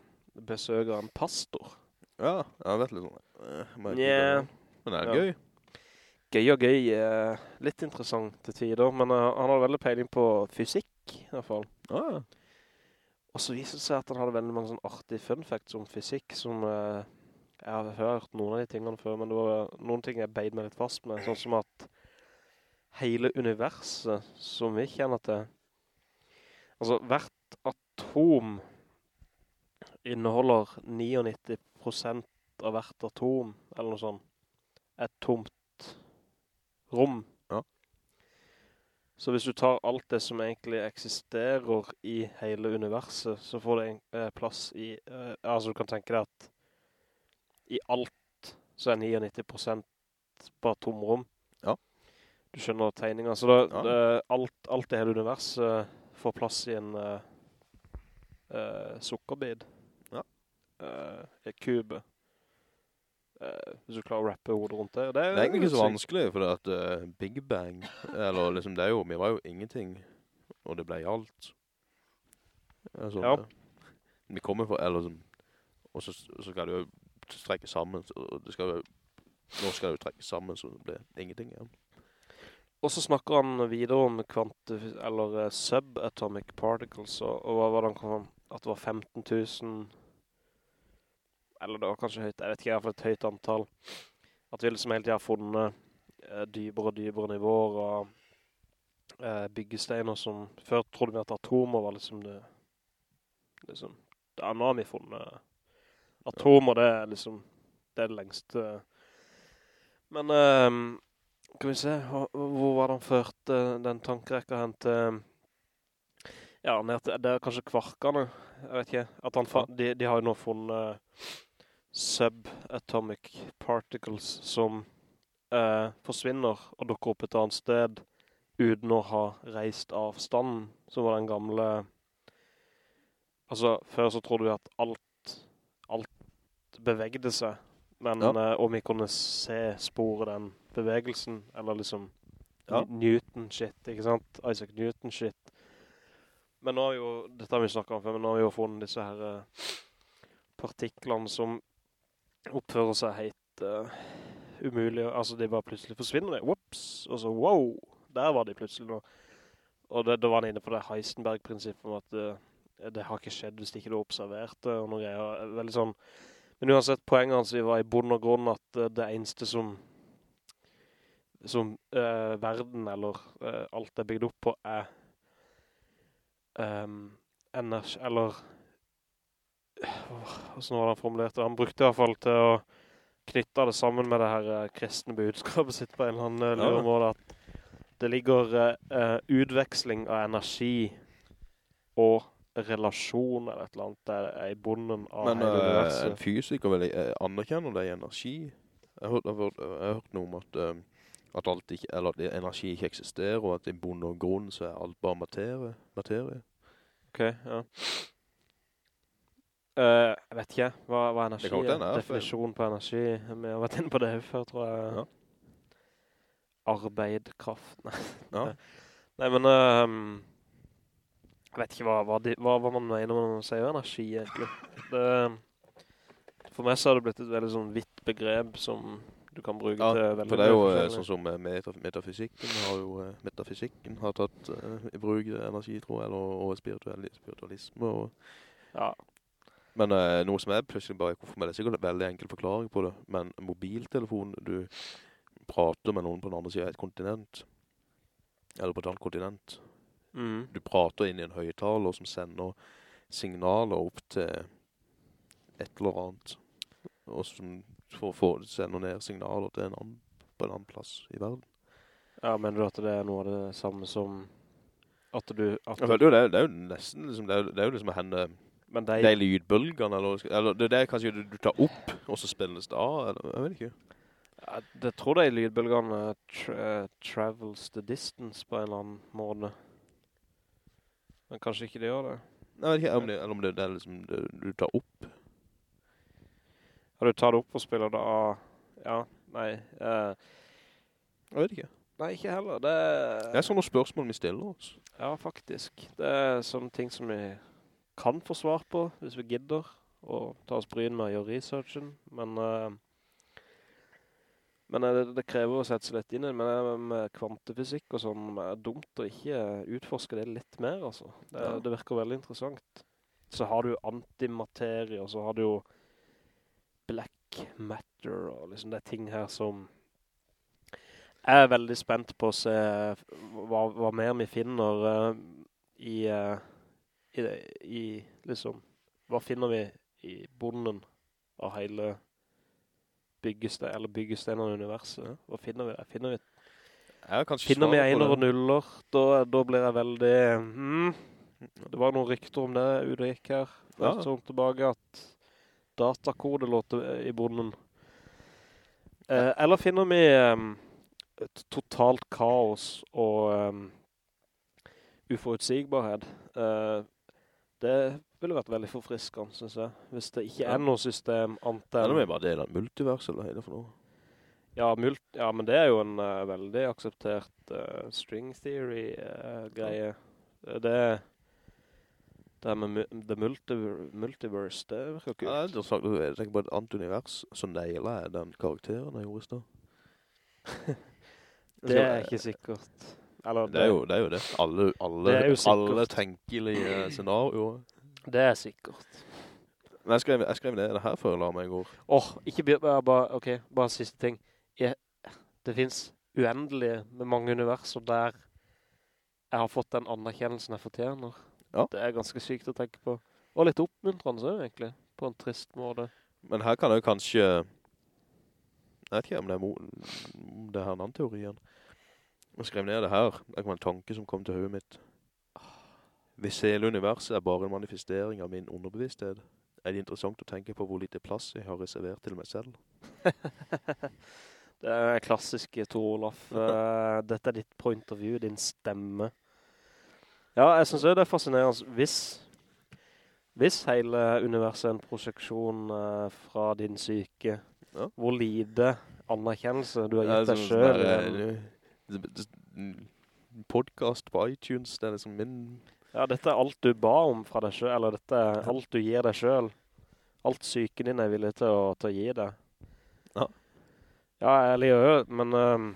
besøk av en pastor. Ja, jeg vet litt sånn. det. må jeg Men det er Ja. gøy. Gøy og gøy, Uh, litt interessant til tider, men eh, han hadde veldig peiling på fysikk, i hvert fall. Ah, Og så viser det seg at han hadde veldig mange sånne artige fun facts om fysikk, som jeg har hørt noen av de tingene før, men det var noen ting jeg beid meg litt fast med, sånn som at hele universet som vi kjenner til, altså hvert atom inneholder 99% av hvert atom, eller noe sånt. et tomt rom. Ja. Så hvis du tar alt det som egentlig eksisterer i hele universet, så får det en, eh, plass i, eh, altså du kan tenke deg at i alt så er 99% bare tomrom. Ja. Du skjønner tegninger Så da, Ja. det, alt, alt i hele universet får plass i en eh, eh, sukkerbid. Ja. Uh, kube. Uh, hvis du klarer å rappe hodet rundt det. Det er, Det er egentlig ikke så vanskelig, for at uh, Big Bang, eller liksom det er jo, vi var jo ingenting, og det ble alt. Altså, Ja. eh, Vi kommer fra, eller sånn, og så, så skal det jo trekke sammen, og det skal jo, nå skal det jo trekke sammen, så det blir ingenting igjen. Og så snakker han videre om kvante, eller uh, subatomic particles, og, og hva var det han kom om? At det var 15 000, eller det var kanskje høyt, jeg vet ikke, i hvert fall et høyt antall. At vi liksom hele tiden har funnet eh, dypere og dypere nivåer av eh, byggesteiner som, før trodde vi at atomer var liksom det, liksom, er nå har vi funnet atomer, det er liksom, det er det lengste. Men, eh, kan vi se, hvor, var det ført, den tankerekka hen til, ja, det er kanskje kvarkene, jeg vet ikke, at han, fa- de, de har jo nå funnet subatomic particles som uh, forsvinner og dukker opp et annet sted uten å ha reist avstanden, som var den gamle, altså før så trodde vi at alt, alt bevegde seg, men Ja. uh, om vi kunne se sporet den bevegelsen, eller liksom Ja. Newton-shit, ikke sant? Isaac Newton-shit. Men nå har vi jo, dette har vi snakket om før, men nå har vi jo funnet disse her eh, partiklene som oppfører seg helt uh, umulig. Altså, de bare plutselig forsvinner. Whoops! Og så, wow! Der var de plutselig nå. Og da var han inne på det Heisenberg-prinsippet om at uh, det har ikke skjedd hvis ikke du observert det, og noe greier. Veldig sånn. Men uansett, poenget hans vi var i bunn og grunn at uh, det eneste som som verden eller alt er bygd opp på er um, energi, eller hvordan var det han formulerte? Han brukte i hvert fall til å knytte det sammen med det her eh, kristne budskapet sitt på en eller annen eh, Ja. måte, at det ligger eh, utveksling av energi og relasjon eller et eller annet der er i bunnen av Men hele eh, Men en fysiker eh, anerkjenner det i energi. Jeg har hørt, noe om at, eh, at, alt ikke, eller at energi ikke eksisterer, og at i bunn og grunn så er alt bare materie. materie. Ok, ja. Uh, jeg vet ikke, hva, hva energi er? hende, ja, Definisjon på energi. Vi har vært inne på det før, tror jeg. Ja. Arbeid, kraft. (laughs) Nei, Ja. Nei men ehm, jeg vet ikke hva, hva, de, hva, hva man mener når man sier energi, egentlig. Det, for meg så har det blitt et veldig sånn hvitt begrep som du kan bruke Ja, til veldig for det er jo eh, sånn som metaf metafysikken har jo, eh, metafysikken har tatt uh, i bruk energi, tror jeg, eller, og spiritualisme. Og, Ja, men uh, noe som er plutselig bare, hvorfor det er sikkert en veldig enkel forklaring på det, men mobiltelefon, du prater med noen på den andre siden av et kontinent, eller på et annet kontinent. mm. Du prater inn i en høytaler som sender signaler opp til et eller annet, og som får, få sende ned signaler til en annen, på en annen plass i verden. ja, mener du at det er noe av det samme som at du... At ja, det, jo det, det er jo nesten liksom, det er, det er jo liksom å hende men de, de lydbølgene, eller, eller det er kanskje du, du tar opp, og så spilles det av, eller, jeg vet ikke. Ja, det tror jeg lydbølgene tra travels the distance på en eller annen måte. Men kanskje ikke det gjør det. Jeg vet ikke om det, eller om det, det er liksom det, du tar opp. Har du tatt det opp og spiller det av? Ja, nei. Uh, Jeg vet ikke. nei, ikke heller. Det, Det er sånne spørsmål vi stiller oss. Ja, faktisk. Det er sånne ting som vi kan få svar på, hvis vi gidder, og ta oss bryn med å gjøre researchen. Men, uh, men eh, det, det krever å sette seg litt inn i. Men med kvantefysikk og sånn, det er dumt å ikke utforske det litt mer, altså. Det, Ja. det virker veldig interessant. Så har du antimaterie, og så har du jo black matter, og liksom det er ting her som jeg er veldig spent på å se hva, hva mer vi finner uh, i, uh, i, i, liksom, hva finner vi i bonden av hele byggeste, eller byggesten av universet. Hva finner vi der? Finner vi, ja, finner vi en over einer og nuller, da, da blir jeg veldig, hmm, det var noen rykter om det ute gikk her, Ja. tilbake at datakode låter i bunnen. Eh, eller finner vi eh, et totalt kaos og eh, uforutsigbarhet? Eh, det ville vært veldig forfriskende, synes jeg. Hvis det ikke er noe system annet Eller enn... er vi bare del av multivers, eller er det for noe? Ja, mult, ja, men det er jo en eh, veldig akseptert eh, string theory-greie. det, det med the multiver multiverse, det virker kult. Ja, det er. Jeg tenker på et annet univers, så nailer jeg den karakteren jeg gjorde i sted. (laughs) det er ikke sikkert. Eller, Det er jo det. Er jo det. Alle, alle, Det alle tenkelige scenarioer. Det er sikkert. Men jeg skrev, jeg skrev ned det her før jeg la meg i går. Åh, ikke bare, bare, ok, bare siste ting. Jeg, det finnes uendelige med mange universer der jeg har fått den anerkjennelsen jeg fortjener. Ja. Det er ganske sykt å tenke på. Og litt oppmuntrende så egentlig, på en trist måte. Men her kan jeg jo kanskje... Jeg vet ikke om det er, om det er en annen teori igjen. Jeg skrev ned det her. Det var en tanke som kom til hodet mitt. Hvis hele universet er bare en manifestering av min underbevissthet, er det interessant å tenke på hvor lite plass jeg har reservert til meg selv. (laughs) Det er klassisk Tor Olaf. (laughs) Eh, Dette er ditt point of view, din stemme. Ja, jeg synes det er fascinerende. Hvis, hvis hele universet er en prosjeksjon eh, fra din syke, Ja. hvor lite anerkjennelse du har gitt deg sånn selv. der, eh, det- Podcast på iTunes, det er liksom min... Ja, dette er alt du ba om fra deg selv, eller dette er alt du gir deg selv. Alt syken din er villig til å, til å gi deg. Ja. Ja, jeg liker jo, men um,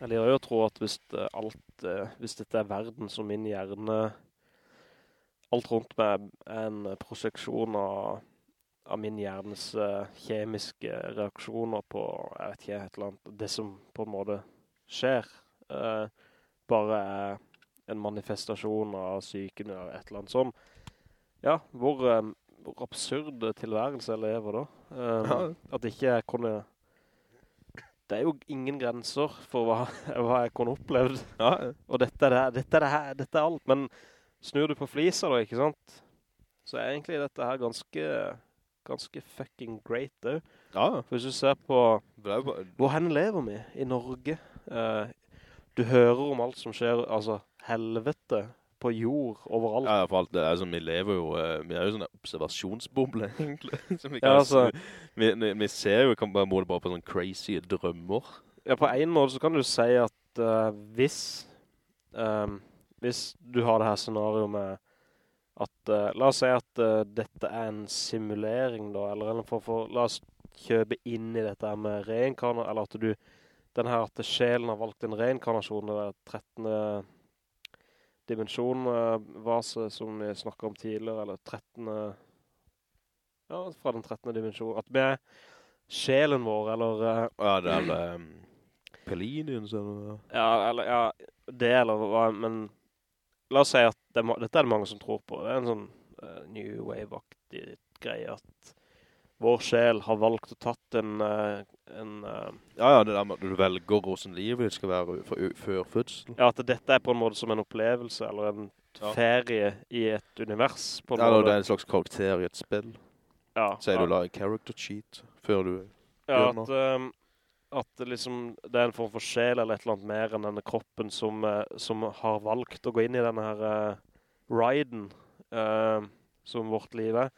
jeg liker jo å tro at hvis det, eh, hvis dette er verden som min hjerne, alt rundt meg er en prosjeksjon av, av min hjernes uh, kjemiske reaksjoner på, jeg vet ikke, et eller annet, det som på en måte skjer, uh, bare er en manifestasjon av syken eller et eller annet sånn. Ja, hvor, um, hvor absurd tilværelse jeg lever da. Um, Ja. At ikke jeg kunne... Det er jo ingen grenser for hva, (laughs) hva jeg kunne opplevd. Ja, Og dette er, det, dette, er det her, dette er alt. Men snur du på flisa da, ikke sant? Så er egentlig dette her ganske, ganske fucking great da. ja. For hvis du ser på bare... hvor henne lever vi i Norge? Eh, du hører om alt som skjer, altså helvete på jord overalt. Ja, for alt det er sånn, vi lever jo, eh, vi er jo sånne observasjonsbomler, (laughs) egentlig. Vi, Ja, altså- vi, vi, ser jo kan bare måle bare på sånne crazy drømmer. Ja, på en måte så kan du si at uh, hvis, um, hvis du har det her scenarioet med at, uh, la oss si at uh, dette er en simulering da, eller en form for, la oss kjøpe inn i dette med reinkarnasjon, eller at du, den her at sjelen har valgt en reinkarnasjon, det er 13. dimensjon, eh, vase som vi snakket om tidligere, eller 13. Ja, fra den 13. dimensjonen. at vi er sjelen vår, eller eh, Ja, det er um, Pelinien, sånn... Ja, eller, ja, det eller hva, men la oss si at det, dette er det mange som tror på. Det er en sånn uh, New Wave-aktig greie at vår sjel har valgt å tatt en, eh, en eh, Ja, ja, det der med at du velger hvordan livet ditt skal være for, før fødsel. ja, at dette er på en måte som en opplevelse, eller en Ja. ferie i et univers, på en Ja, eller måte. det er en slags karakter i et spill. ja, Så er ja. du la en character cheat før du... Ja, gjør at, ehm, at det liksom, det er en form for sjel eller et eller annet mer enn denne kroppen som, eh, som har valgt å gå inn i denne her uh, riden uh, som vårt liv er.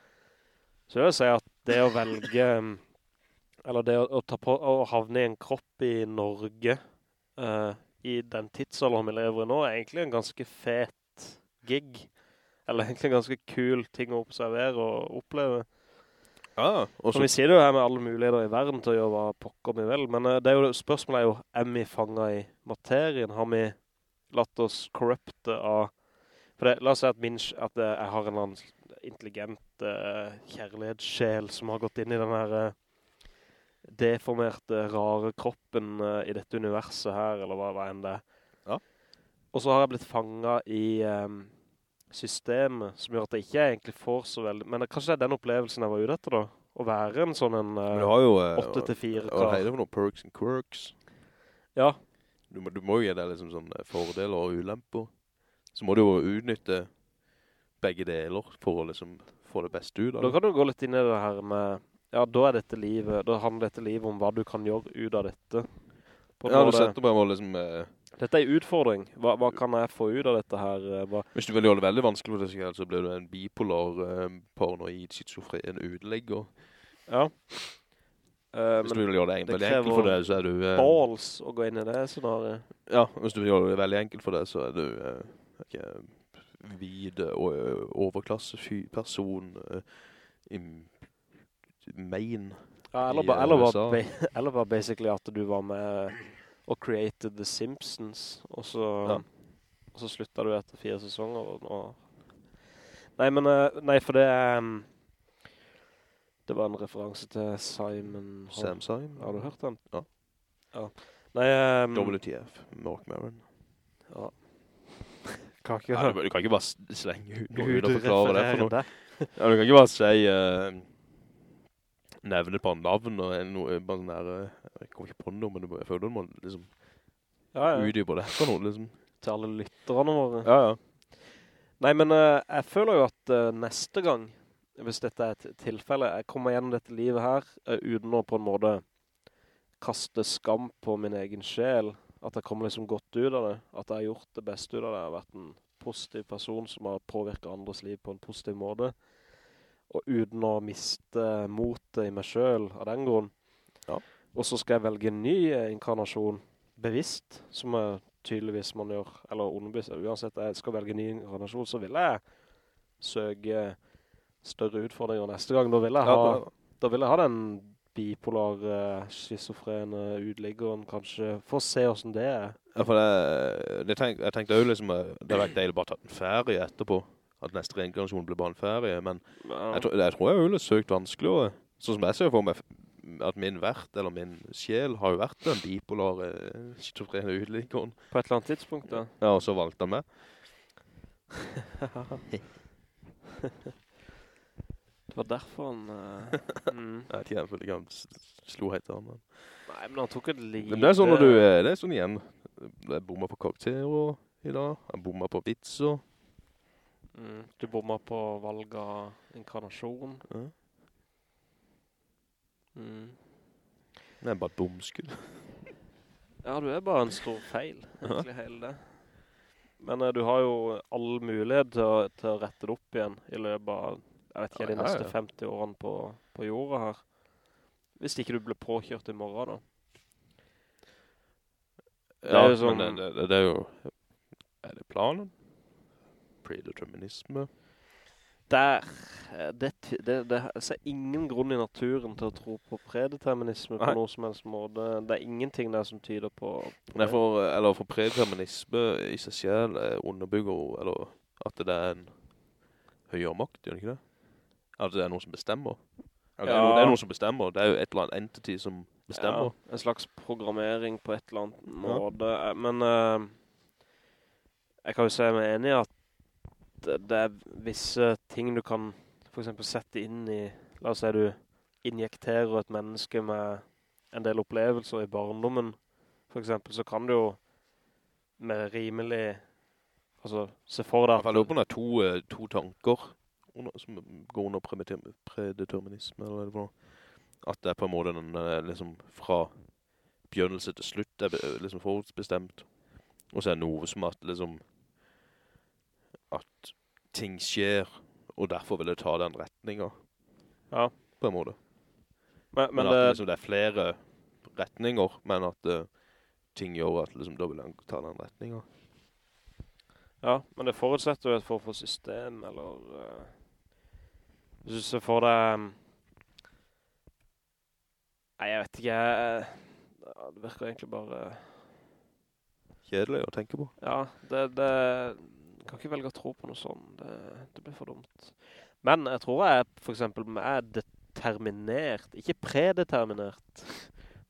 Så jeg vil si at det å velge, ehm, eller det å, å ta på, å havne i en kropp i Norge uh, i den tidsalderen vi lever i nå, er egentlig en ganske fet gig. Eller egentlig en ganske kul ting å observere og oppleve. Ja, og Så vi sier det jo her med alle muligheter i verden til å gjøre hva pokker vi vel, men eh, det er jo, spørsmålet er jo, er vi fanget i materien? Har vi latt oss korrupte av... For det, la oss si at, min, at eh, jeg har en annen intelligent uh, kjærlighetssjel som har gått inn i den her uh, deformerte, rare kroppen uh, i dette universet her, eller hva, hva enn det er. Ja. Og så har jeg blitt fanget i um, systemet, som gjør at jeg ikke egentlig får så veldig... Men det, kanskje det er den opplevelsen jeg var ute etter da? å være en sånn en uh, jo... eh, 8 til 4 Hva heter det for noe? Perks and quirks? Ja, Du, må- du må jo gi deg liksom sånn fordeler og ulemper. Så må du jo utnytte begge deler for å liksom få det beste ut av da kan du gå litt inn i det her med, ja, da er dette livet, da handler dette livet om hva du kan gjøre ut av dette. På en Ja, du på setter bare liksom... eh, Dette er en utfordring. Hva, hva kan jeg få ut av dette her? eh, Hva, Hvis du vil gjøre det veldig vanskelig for deg så blir du en bipolar, eh, paranoid, schizofren uteligger. ja. Uh, Hvis du vil gjøre det, en- det veldig enkelt for deg, så er du... Uh, balls å gå inn i det scenariet. Ja, hvis du vil gjøre det veldig enkelt for deg, så er du eh, ikke vide og eh, eh, i Maine. Ja, eller, ba, eh, eller, USA. bare, (laughs) eller bare basically at du var med og created The Simpsons, og så, Ja. og så sluttet du etter fire sesonger. Og, og. nei, men, eh, nei, for det um, det var en referanse til Simon. Har- Sam Simon. Har du hørt den? Ja. Ja. Nei, um, WTF, Mark Maron. ja. Kan ikke Ja, du, du kan ikke bare slenge ut noe og forklare det for noe. Ja, du kan ikke bare si, Uh, nevne på navn og noe, bare sånn der, eh, jeg kommer ikke på noe, men jeg føler du må liksom Ja, ja. utdype det for noe, liksom. Til alle lytterne våre. Ja, ja. Nei, men uh, jeg føler jo at uh, neste gang, hvis dette er et tilfelle, jeg kommer gjennom dette livet her, uten å på en måte kaste skam på min egen sjel, at jeg kommer liksom godt ut av det, at jeg har gjort det beste ut av det, jeg har vært en positiv person som har påvirket andres liv på en positiv måte, og uten å miste motet i meg selv av den grunn. Ja. Og så skal jeg velge en ny eh, inkarnasjon, bevisst, som jeg tydeligvis man gjør, eller underbevisst, uansett jeg skal velge en ny inkarnasjon, så vil jeg søke større utfordringer neste gang. Da vil jeg ha, Ja, da vil jeg ha den bipolar, uh, schizofrene utliggeren, kanskje, for å se hvordan det er. Ja, for det, det tenk, jeg tenkte jo liksom, eh, det har vært deilig bare tatt ta en ferie etterpå, at neste reinkarnasjon ble bare en ferie, men Ja. jeg, tror- jeg jo jeg ville søkt vanskeligere. Sånn som jeg ser for meg, at min vert, eller min sjel, har jo vært den bipolare, schizofrene utliggeren. På et eller annet tidspunkt, da. Ja, og så valgte han meg. (laughs) det var derfor han... Uh, (laughs) mm. Jeg vet ikke, føler han slo helt av, Men. Nei, men han tok et lite... men det er sånn når du, eh, det er sånn igjen. Jeg bommet på karakterer i dag. Jeg bommet på vitser. Mm, du bommet på valg av inkarnasjon. Ja. Mm. Det er bare et bomskudd. (laughs) Ja, du er bare en stor feil, (laughs) egentlig, hele det. Men uh, du har jo all mulighet til å, til å rette det opp igjen i løpet av, jeg vet ikke, de neste 50 årene på, på jorda her. Hvis ikke du blir påkjørt i morgen da. Det Ja, sånn- men det, det, det er jo... Er det planen? Predeterminisme? Der, eh, det, det, det, er ser ingen grunn i naturen til å tro på predeterminisme på noen noe som helst måte. Det er ingenting der som tyder på, på Nei, for, eller for predeterminisme i seg selv underbygger, eller at det er en høyere makt, gjør det ikke det? At det er noen som bestemmer. Ja. det, er noen, det er noen som bestemmer. Det er jo et eller annet entity som bestemmer. Ja, en slags programmering på et eller annet måte. Ja. Men uh, jeg kan jo si meg enig i at det, er visse ting du kan for eksempel sette inn i, la oss si du injekterer et menneske med en del opplevelser i barndommen, for eksempel, så kan du jo med rimelig, altså se for deg Jeg lurer på to, eh, to tanker under, som går under predeterminisme, eller er noe. At det er på en måte den, eh, liksom, fra begynnelse til slutt er liksom forholdsbestemt. Og så er det noe som at, liksom, at ting skjer, og derfor vil det ta den retningen, Ja, på en måte. men, Men, men at det, liksom, det er flere retninger, men at uh, ting gjør at liksom, da vil han ta den retningen. Ja, men det forutsetter jo et form for system, eller... eh, hvis du ser for deg... um, Nei, jeg vet ikke, det virker egentlig bare... Kjedelig å tenke på. Ja, det, det... Kan ikke velge å tro på noe sånt, det, det blir for dumt. Men jeg tror jeg, for eksempel, er determinert, ikke predeterminert,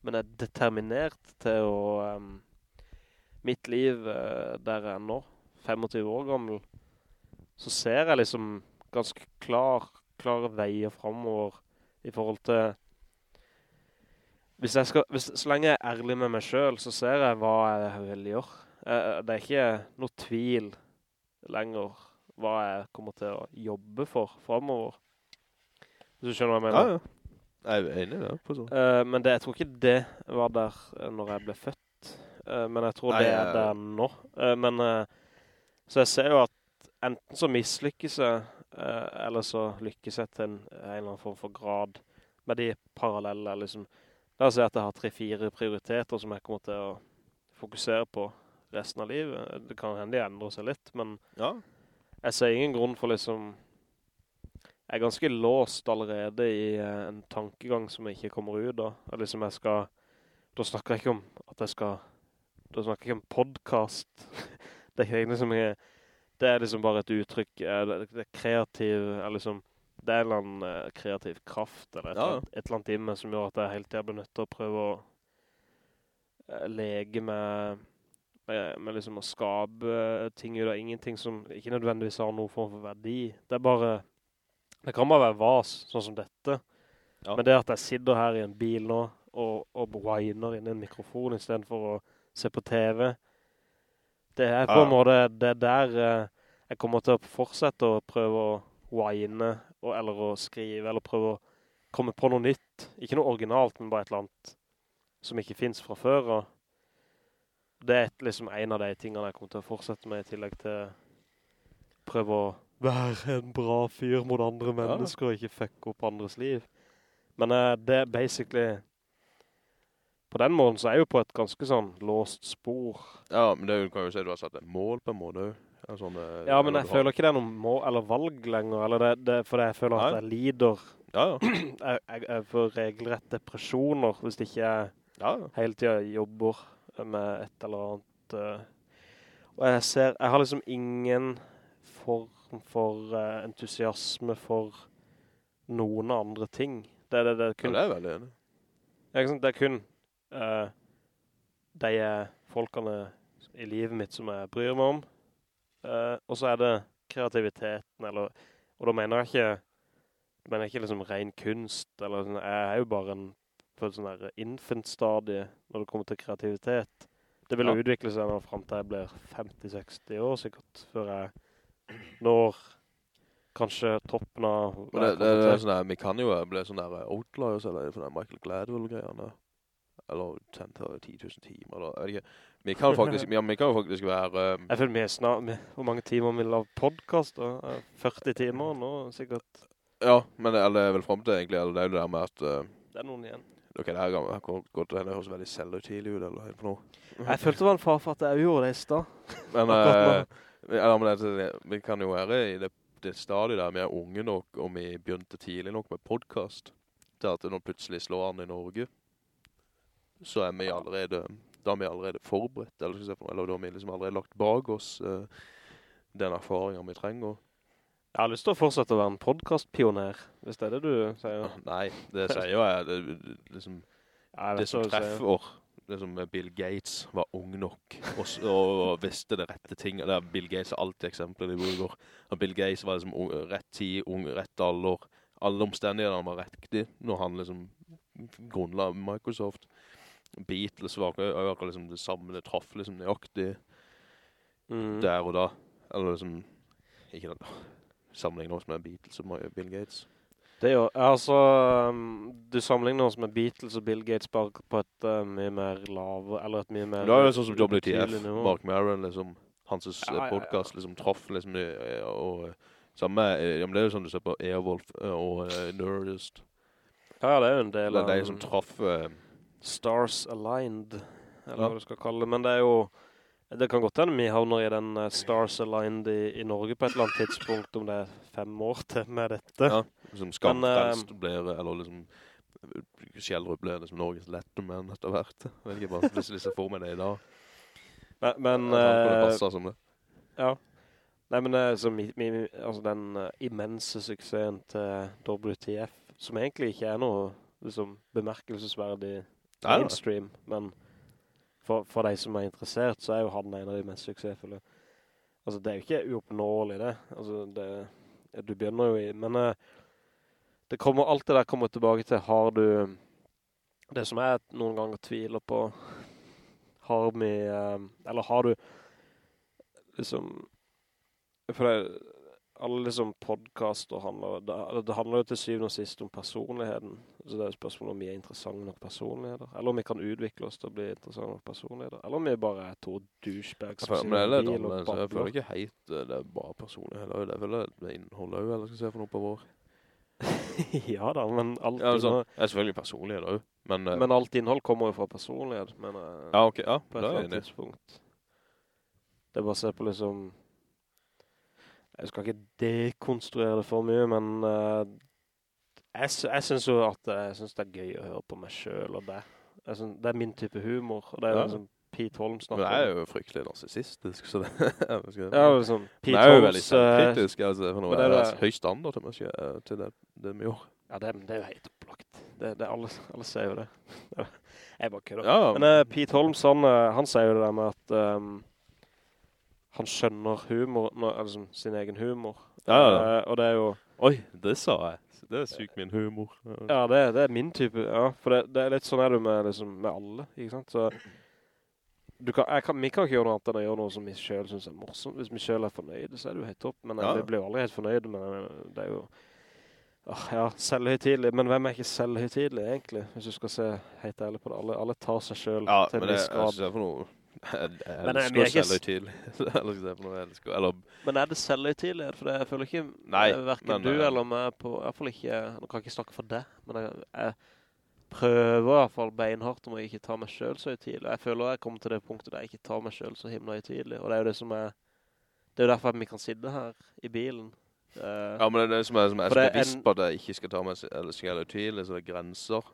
men er determinert til å... um, mitt liv eh, der jeg er nå, 25 år gammel, så ser jeg liksom ganske klar, klare veier fremover i forhold til hvis jeg skal, hvis, så lenge jeg er ærlig med meg selv, så ser jeg hva jeg vil gjøre. Eh, Det er ikke noe tvil lenger hva jeg kommer til å jobbe for fremover. Hvis du skjønner hva jeg mener. ja. Jeg er enig i det, for sånn. Uh, men det, jeg tror ikke det var der eh, når jeg ble født. Uh, men jeg tror Nei, det er jeg- der nå. Uh, men, eh, så jeg ser jo at enten så mislykkes jeg, eh, eller så lykkes jeg til en, en eller annen form for grad med de parallelle, liksom. La oss si at jeg har tre-fire prioriteter som jeg kommer til å fokusere på resten av livet. Det kan hende de endrer seg litt, men Ja. jeg ser ingen grunn for liksom Jeg er ganske låst allerede i eh, en tankegang som jeg ikke kommer ut av. Og liksom jeg skal Da snakker jeg ikke om at jeg skal Da snakker jeg ikke om podcast. (laughs) det er ikke liksom jeg, Det er liksom bare et uttrykk eh, Det, er kreativ Eller liksom Det er en eller annen eh, kreativ kraft Eller et, Ja, et eller annet i meg som gjør at jeg hele tiden blir nødt til å prøve å eh, lege med med, med liksom å skape ting ut av ingenting som ikke nødvendigvis har noen form for verdi. Det er bare, det kan bare være vas, sånn som dette. Ja. Men det at jeg sitter her i en bil nå, og, og whiner inn i en mikrofon i stedet for å se på TV, det er på Ja. måte, det er der eh, jeg kommer til å fortsette å prøve å whine, eller å skrive, eller prøve å komme på noe nytt. Ikke noe originalt, men bare et eller annet som ikke finnes fra før, og det er liksom en av de tingene jeg kommer til å fortsette med i tillegg til prøve å være en bra fyr mot andre mennesker og ikke fucke opp andres liv. Men eh, det er basically på den måten så er jeg jo på et ganske sånn låst spor. Ja, men det kan jo si du har satt et mål på en måte. Sånn, eh, Ja, men jeg føler ikke det er noen mål eller valg lenger, eller det, det, for jeg føler at Nei. jeg lider, Ja, ja. (clears throat) jeg, jeg, jeg får regelrett depresjoner hvis ikke jeg Ja, hele tiden jobber med et eller annet. eh. Og jeg ser, jeg har liksom ingen form for eh, entusiasme for noen andre ting. Det, det, det kun, Ja, det er veldig enig. Det er kun eh, de folkene i livet mitt som jeg bryr meg om. Uh, og så er det kreativiteten, eller, og da mener jeg ikke, mener jeg ikke liksom ren kunst, eller sånn, jeg er jo bare en, et sånn der infant-stadie når det kommer til kreativitet. Det vil jo Ja. utvikle seg nå frem til jeg blir 50-60 år sikkert, før jeg når kanskje toppen av Men det, det, det er sånn der, vi kan jo bli sånn der outliers, eller sånn der Michael Gladwell-greiene. Eller 10 000 timer, eller, jeg vet ikke. Vi kan faktisk, ja, vi kan jo faktisk være... Um, Jeg føler vi er snart, hvor mange timer vi lager podcast da? Eh, 40 timer nå, sikkert. ja, men det, eller det er vel frem til egentlig, eller det er jo det der med at... Uh, Det er noen igjen. ok, det her kan godt det høres veldig selvhøytidelig ut, eller for noe. (laughs) Jeg følte det var en far for at jeg gjorde det i sted. (laughs) Men, Akkurat eh, eller, men det, vi kan jo være i det, det stadiet der vi er unge nok, og vi begynte tidlig nok med podcast, til at når plutselig slår an i Norge, så er vi allerede, da er vi allerede forberedt, eller, eller da har vi liksom allerede lagt bak oss uh, den erfaringen vi trenger. Jeg har lyst til å fortsette å være en podcastpioner, hvis det er det du sier. Nei, det sier jo jeg, det, liksom, jeg det som treffer liksom Bill Gates var ung nok og, og, og visste det rette ting. Det er Bill Gates er alltid eksempelet de bruker. Og Bill Gates var liksom unge, rett tid, ung, rett alder. Alle omstendighetene var riktig når han liksom grunnla Microsoft. Beatles var jo akkurat liksom det samme, det traff liksom nøyaktig Mm. der og da. Eller liksom, ikke den, sammenlignet oss med Beatles og Bill Gates. Det gjør, altså, um, du sammenligner oss med Beatles og Bill Gates bare på et uh, mye mer lav, eller et mye mer... Det er jo sånn som WTF. Mark Maron, liksom, hans Ja, ja, ja. podcast liksom traff liksom, og, og eh, samme, ja, men det er jo sånn du ser på Airwolf og uh, Nerdist, Ja, det er jo en del av... Det er de som traff, eh, Stars Aligned, eller Ja. hva du skal kalle det, men det er jo, det kan godt hende vi havner i den uh, Stars Aligned i, i Norge på et eller annet tidspunkt, om det er fem år til med dette. ja, liksom Skamfrelst uh, blir, eller liksom, Kjellrup blir liksom Norges Letterman etter hvert. Jeg vet ikke, bare plutselig ser for meg det i dag. Men, men det eh, som det. ja. Nei, men altså, mi, mi, altså den eh, immense suksessen til WTF, som egentlig ikke er noe liksom, bemerkelsesverdig. Mainstream, men for, for de som er interessert, så er jo han en av de mest suksessfulle. Altså, det er jo ikke uoppnåelig det. Altså, det, du begynner jo i, men eh, det kommer alt det der kommer tilbake til, har du, det som jeg noen ganger tviler på, har vi, eh, eller har du, liksom, for det, alle liksom podcaster handler, det, det handler jo til syvende og sist om personligheten, så det er jo spørsmålet om vi er interessante nok personligheter, eller om vi kan utvikle oss til å bli interessante nok personligheter, eller om vi bare er to douchebags Jeg som er i bil og annerledes. Jeg føler ikke helt eh, det er bare personligheter. Det er vel det innholdet jo, eller skal jeg se for noe på vår. (laughs) ja da, men alt, Ja, altså, innhold, det er selvfølgelig personlighet også, men... Uh, men alt innhold kommer jo fra personlighet, men Uh, ja, ok, ja, på et det er eller jeg annet tidspunkt. Det er bare å se på liksom, jeg skal ikke dekonstruere det for mye, men eh, jeg, jeg synes jo at eh, jeg synes det er gøy å høre på meg selv og det. Synes, det er min type humor, og det er jo Ja. liksom Pete Holm Men snakker (laughs) jeg er jo fryktelig narsisistisk, så det... jeg skal- Ja, liksom, Men Pete Det er jo veldig Holmes, eh, altså, for men noe det er er det det- høy standard til, eh, til det, det vi gjør. Ja, det, det er jo helt opplagt. Det, det alle, alle sier jo det. (laughs) Jeg bare kødder. Ja, Men uh, Pete Holmes, han, han sier jo det der med at ehm, han skjønner humor, altså sin egen humor. Ja, ja. Eh, og det er jo, Oi, det sa jeg. Det er sykt min humor. ja, det, det er min type, ja. For det, det er litt sånn er det med, liksom, med alle, ikke sant? Så du kan, jeg kan, vi kan ikke gjøre noe annet enn å gjøre noe som vi selv synes er morsomt. Hvis vi selv er fornøyde, så er det jo helt topp. Men eh, Ja. vi blir jo aldri helt fornøyde, men eh, det er jo... Åh, ja, selvhøytidlig. Men hvem er ikke selvhøytidlig, egentlig? Hvis du skal se helt ærlig på det. Alle, alle tar seg selv Ja, til men en det viss jeg det ser for noe... Jeg, jeg Men, eh, elsker er å selge tydelig. Eller skal jeg se på noe jeg elsker. Eller, Men er det selvhøytidlighet? For det, jeg føler ikke, Nei, eh, hverken men, du eh, eller meg på, i hvert fall ikke, nå kan jeg ikke snakke for det, men jeg, jeg prøver i hvert fall beinhardt om å ikke ta meg selv så høytidlig. Jeg føler jeg kommer til det punktet der jeg ikke tar meg selv så himla høytidlig, og det er jo det som er, det er jo derfor vi kan sitte her i bilen. Uh, ja, men det er det som er, som er er bevisst på at jeg ikke skal ta meg selv eller skal så det er grenser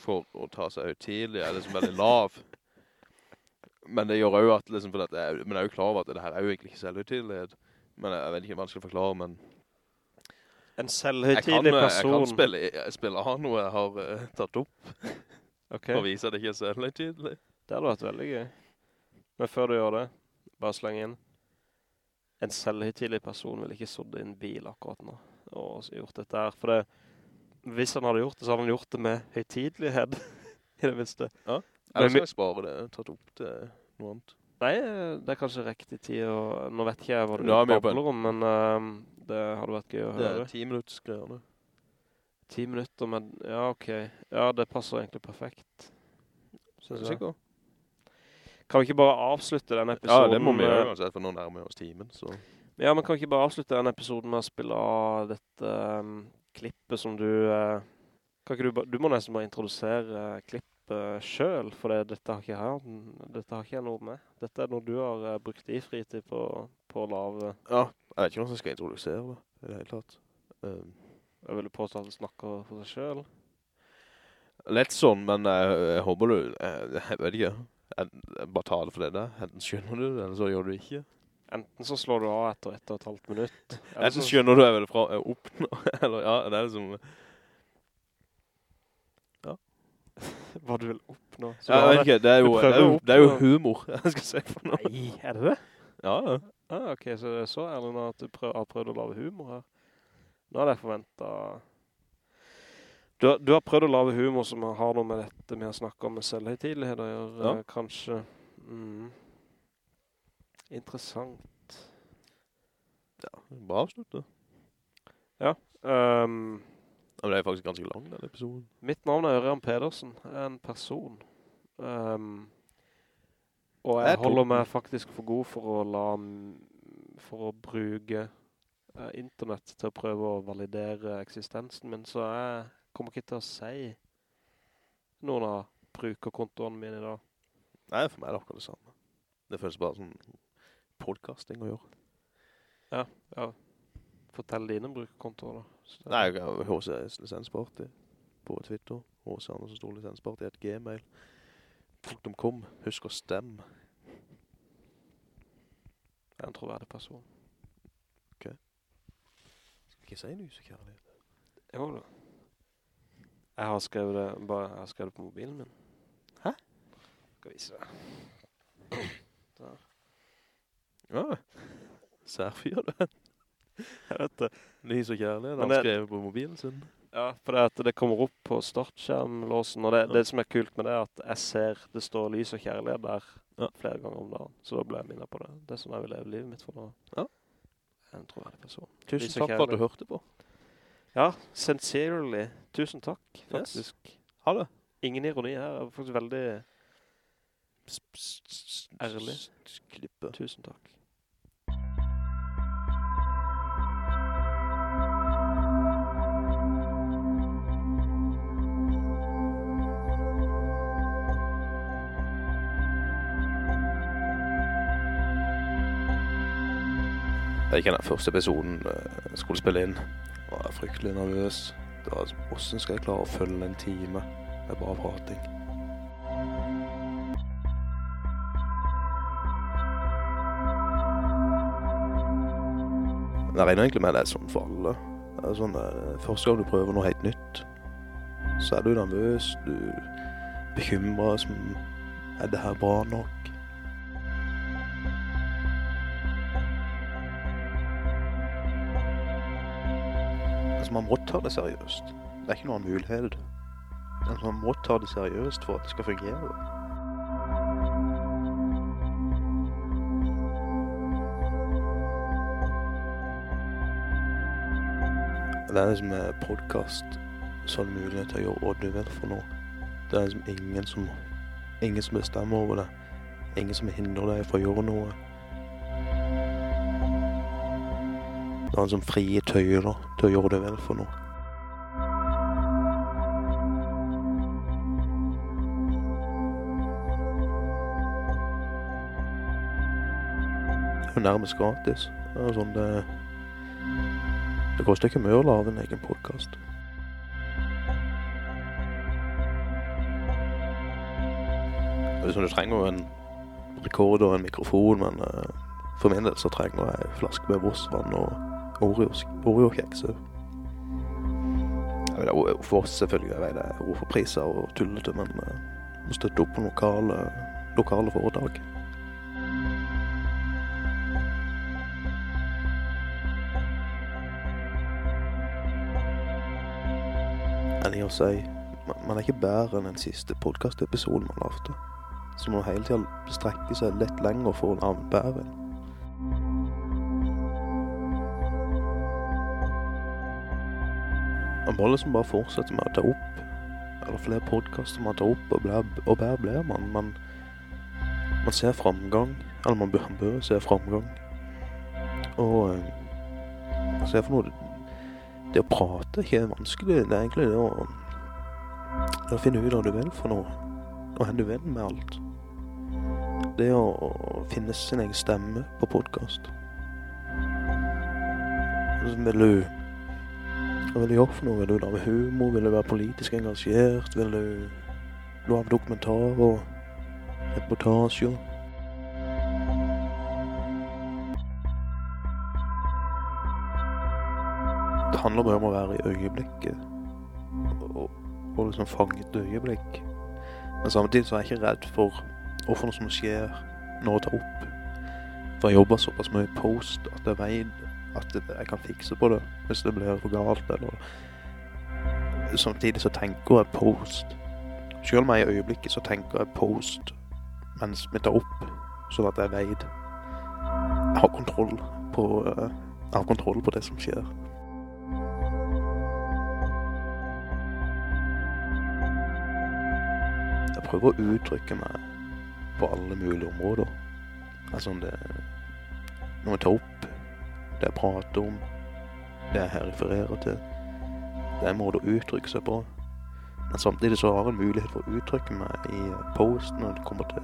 for å ta seg høytidlig, er liksom veldig lav. Men det gjør jo at, liksom, at jeg, men jeg er jo klar over at det her er jo egentlig ikke selvhøytidelighet. Men jeg, jeg vet ikke hva vanskelig å forklare, men en selvhøytidlig jeg kan spille, jeg spille av noe jeg har uh, tatt opp (laughs) Ok, å vise at det ikke er selvhøytidelig. det hadde vært veldig gøy. Men før du gjør det, bare sleng inn. En selvhøytidlig person vil ikke sodde i en bil akkurat nå, og gjort dette her. For det, hvis han hadde gjort det, så hadde han gjort det med høytidelighet, (laughs) i det minste. Eller skal jeg spare det, tatt opp til noe annet? Nei, det er kanskje riktig tid, og nå vet ikke jeg hva du jo babler om, men uh, det hadde vært gøy å høre. Det er ti minutter greier nå. Ti minutter, men ja, ok. Ja, det passer egentlig perfekt. Er Synes jeg. sikker? Kan vi ikke bare avslutte den Ja, det må vi gjøre uansett, for nå nærmer vi oss timen, så... Ja, men kan vi ikke bare avslutte den episoden med å spille av dette um, klippet som du... Uh, kan ikke du, du må nesten bare introdusere uh, klippet selv, for det, dette, har ikke jeg, dette har ikke jeg noe med. Dette er noe du har uh, brukt i fritid på, på lav... lave... Ja, jeg vet ikke hvordan jeg skal introdusere det, i det hele tatt. Um, Jeg vil påstå at du snakker for seg selv. lett sånn, men jeg, jeg håper du... Jeg, jeg vet ikke. Jeg, jeg bare tar det for det der. Enten skjønner du det, eller så gjør du ikke. Enten så slår du av etter ett og et halvt minutt. Enten så- skjønner du jeg vil fra eh, opp nå, (laughs) eller ja, det er liksom... (laughs) hva du vil oppnå. Ikke, det er jo, det er jo, det er jo humor, (laughs) jeg skal si for noe. Nei, er det det? Ja, ja. Ah, ok, så det er så ærlig nå at du prøv, har prøvd å lave humor her. Nå hadde jeg forventet... Du, du har prøvd å lave humor som har noe med dette vi har snakket om selvhøytidlighet å gjøre, Ja. kanskje. Mm. Interessant. Bra avslutte. Um, Ja, men det er faktisk ganske lang, den episoden. mitt navn er Ørjan Pedersen, jeg er en person. Um, og jeg er holder meg faktisk for god for å la, for å bruke uh, internett til å prøve å validere eksistensen min, så jeg kommer ikke til å si noen av brukerkontoene mine i dag. Nei, for meg er det akkurat det samme. Det føles bare som podcasting å gjøre. Ja, Ja, fortell dine brukerkontoer da. Nei, HCS lisensparty på Twitter. HC Andersen Stor lisensparty et gmail. .com. Husk å stemme. Jeg er en troverdig person. Ikke si noe så kjærlighet. Jo da. Jeg har skrevet det, bare, jeg har skrevet det på mobilen min. Hæ? Skal vise (clears throat) deg. Ja. Særfyr du. (laughs) Jeg vet det. Lys og kjærlighet. har Han det- skrev på mobilen sin. Ja, for det, det kommer opp på startskjermlåsen, og det, det som er kult med det er at jeg ser det står lys og kjærlighet der Ja. flere ganger om dagen. Så da ble jeg minnet på det. Det er sånn jeg vil leve livet mitt for nå. Ja. En troverdig person. Tusen takk for at du hørte på. Ja, sincerely. Tusen takk, faktisk. Ha det. Ingen ironi her. Jeg er faktisk veldig Ærlig. Klippe. tusen takk. Jeg kan den første episoden eh, jeg skulle spille inn. Jeg var fryktelig nervøs. Hvordan skal jeg klare å følge en time med bare prating? Jeg regner egentlig med det er sånn for alle. Det er sånn, eh, første gang du prøver noe helt nytt, så er du nervøs, du bekymrer som, er det her bra nok? Altså, man må ta det seriøst. Det er ikke noen mulighet. Altså, man må ta det seriøst for at det skal fungere. Det er liksom podkast podcast, så er mulighet til å gjøre hva du vil for noe. Det er liksom ingen som, ingen som bestemmer over det. Ingen som hindrer deg fra å gjøre noe. Du har en sånn frie tøyler til å gjøre det vel for noe. Det er jo nærmest gratis. Det er sånn det... Det koster ikke mye å lage en egen. Det er sånn, du trenger jo en rekorder og en mikrofon, men uh, for min del så trenger jeg en flaske med Vossvann og Oreo-kjeks. Vet, for oss selvfølgelig, vet det er priser og tullete, men uh, må støtte opp på lokale, lokale foretak. Men i å si, man, er ikke bedre enn den siste podcast-episoden man lagde. Så man hele tiden strekke seg litt lenger for å annen bedre. Må liksom bare fortsette med å ta opp, eller flere podkaster man tar opp, og, blir, og bedre blir man. man. Man ser framgang, eller man bør, bør se framgang. Og eh, altså, for noe, det å prate er ikke vanskelig, det er egentlig det å, å finne ut hva du vil for noe, og hvor du vil med alt. Det å, å finne sin egen stemme på podcast. Så vil du hva vil du gjøre for noe? Vil du lage humor? Vil du være politisk engasjert? Vil du lage dokumentarer? Reportasjer? Det handler bare om å være i øyeblikket. Og, og liksom fange et øyeblikk. Men samtidig så er jeg ikke redd for hvorfor noe som skjer når jeg tar opp. For jeg jobber såpass mye post at jeg vet at jeg kan fikse på det hvis det blir for galt, eller Samtidig så tenker jeg post. Selv om jeg i øyeblikket, så tenker jeg post mens vi tar opp, sånn at jeg vet Jeg har kontroll på eh, Jeg har kontroll på det som skjer. Jeg prøver å uttrykke meg på alle mulige områder. Altså om det Når vi tar opp det jeg prater om, det jeg refererer til. Det er en måte å uttrykke seg på. Men samtidig så har jeg en mulighet for å uttrykke meg i post når det kommer til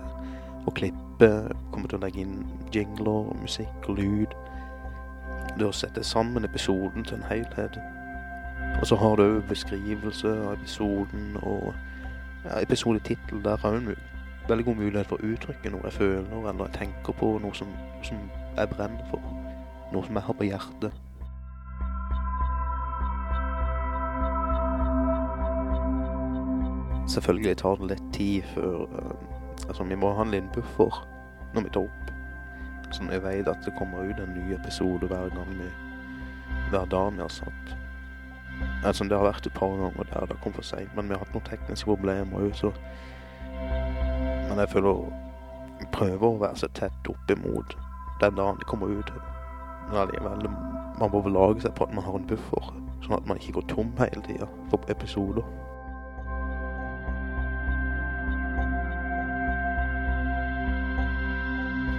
å klippe, kommer til å legge inn jingler, musikk lyd. Det å sette sammen episoden til en helhet. Og så har du jo beskrivelse av episoden og ja, episodetittel. Der har du en veldig god mulighet for å uttrykke noe jeg føler, eller jeg tenker på, noe som, som jeg brenner for. Noe som jeg har på hjertet. Selvfølgelig tar det litt tid før eh, Altså, vi må ha en liten buffer når vi tar opp. Sånn jeg vet at det kommer ut en ny episode hver gang vi Hver dag vi har satt Altså, det har vært et par ganger der det kom for sent, men vi har hatt noen tekniske problemer også, så... Men jeg føler prøver å være så tett opp imot den dagen det kommer ut. Men allikevel, man må vel lage seg på at man har en buffer, sånn at man ikke går tom hele tiden for episoder.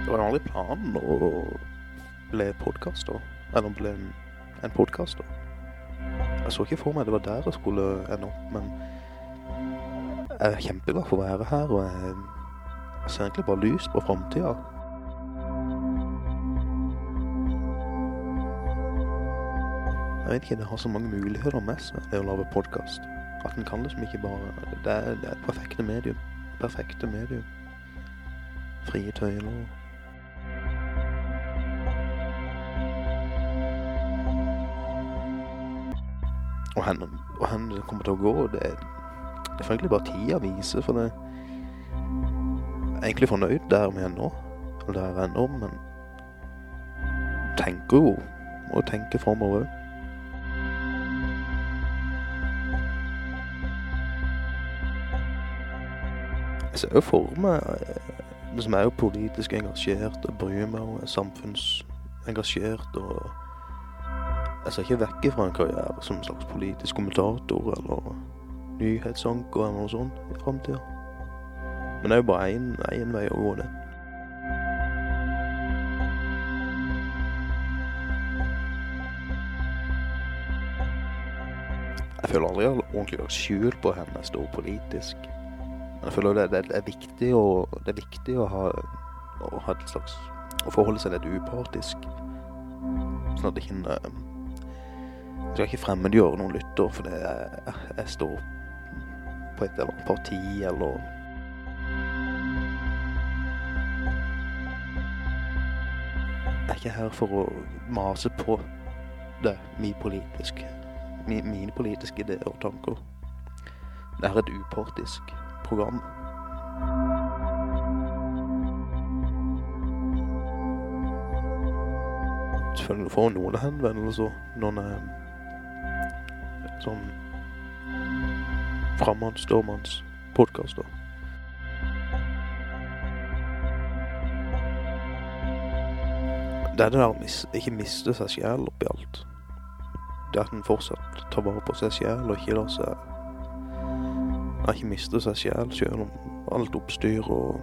Det var jo aldri planen å bli podcaster, eller bli en, en podcaster. Jeg så ikke for meg det var der jeg skulle ende opp, men jeg er kjempeglad for å være her, og jeg, jeg ser egentlig bare lys på fremtiden. Vet ikke, det har så mange muligheter med seg det å lave podcast. At den kan liksom ikke bare, det er, det er et perfekte medium. Perfekte medium. Frie tøyler. Og henne, og henne det kommer til å gå, det er, det er egentlig bare tida viser, for det jeg er egentlig fornøyd der vi er nå, og der jeg er nå, men tenker jo, må tenke fremover. Jeg ser jo for meg, eh, som er jo politisk engasjert, og bryr meg, er samfunnsengasjert, og jeg ser ikke vekk fra en karriere som en slags politisk kommentator eller nyhetsanker eller noe sånt i fremtiden. Men det er jo bare en vei å gå det. Jeg føler aldri jeg har ordentlig lagt skjul på henne jeg står politisk. Jeg føler det, det, er viktig å, det er viktig å ha, å ha et slags, å forholde seg litt upartisk. Sånn at det ikke en, jeg skal ikke fremmedgjøre noen lytter, for det er, jeg står på et eller annet parti, eller... Jeg er ikke her for å mase på det, min politisk, min, mine politiske ideer og tanker. Det er et upartisk program. Selvfølgelig får noen henvendelser, noen sånn framanns, stormanns podcaster. Det er det der å mis ikke miste seg selv oppi alt. Det at en fortsatt tar vare på seg selv og ikke lar seg ikke miste seg selv selv om alt oppstyr og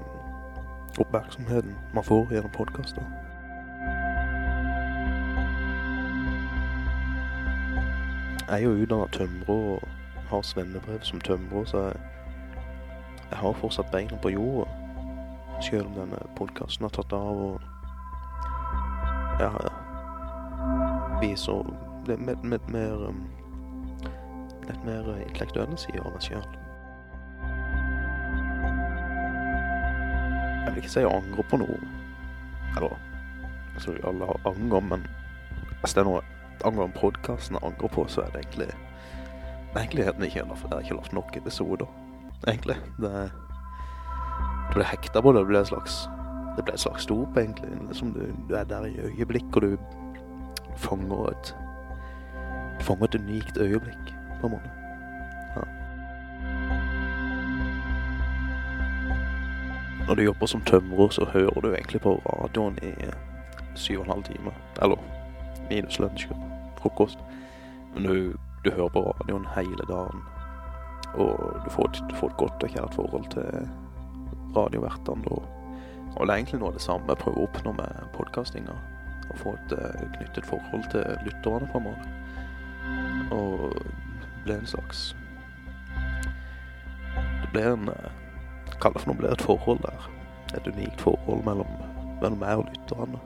oppmerksomheten man får gjennom podkaster. Jeg er jo utdanna tømrer og har svennebrev som tømrer, så jeg, jeg har fortsatt beina på jorda. Selv om denne podkasten har tatt av og jeg viser litt mer, litt mer, um, litt mer intellektuelle sider av meg selv. Jeg vil ikke si jeg angrer på noe. Eller, tror alle har anger, men hvis det er noe angående podcasten jeg angrer på, så er det egentlig egentlig helt ikke, jeg har ikke lagt nok episoder, egentlig. Det, Du ble hekta på det, det ble et slags, det ble et slags stop, egentlig. Liksom du, du er der i øyeblikk, og du fanger et, fanger et unikt øyeblikk, på en måte. Når du jobber som tømrer, så hører du egentlig på radioen i syv og en halv time, eller minus lunsj, frokost. Men du, du hører på radioen hele dagen, og du får, du får et godt og kjært forhold til radiovertene, og, og det er egentlig noe av det samme jeg prøver å oppnå med podkastinga. å få et uh, knyttet forhold til lytterne på en måte. Og det ble en slags, det ble en, det for noe, blir et forhold der, et unikt forhold mellom, mellom meg og lytterne.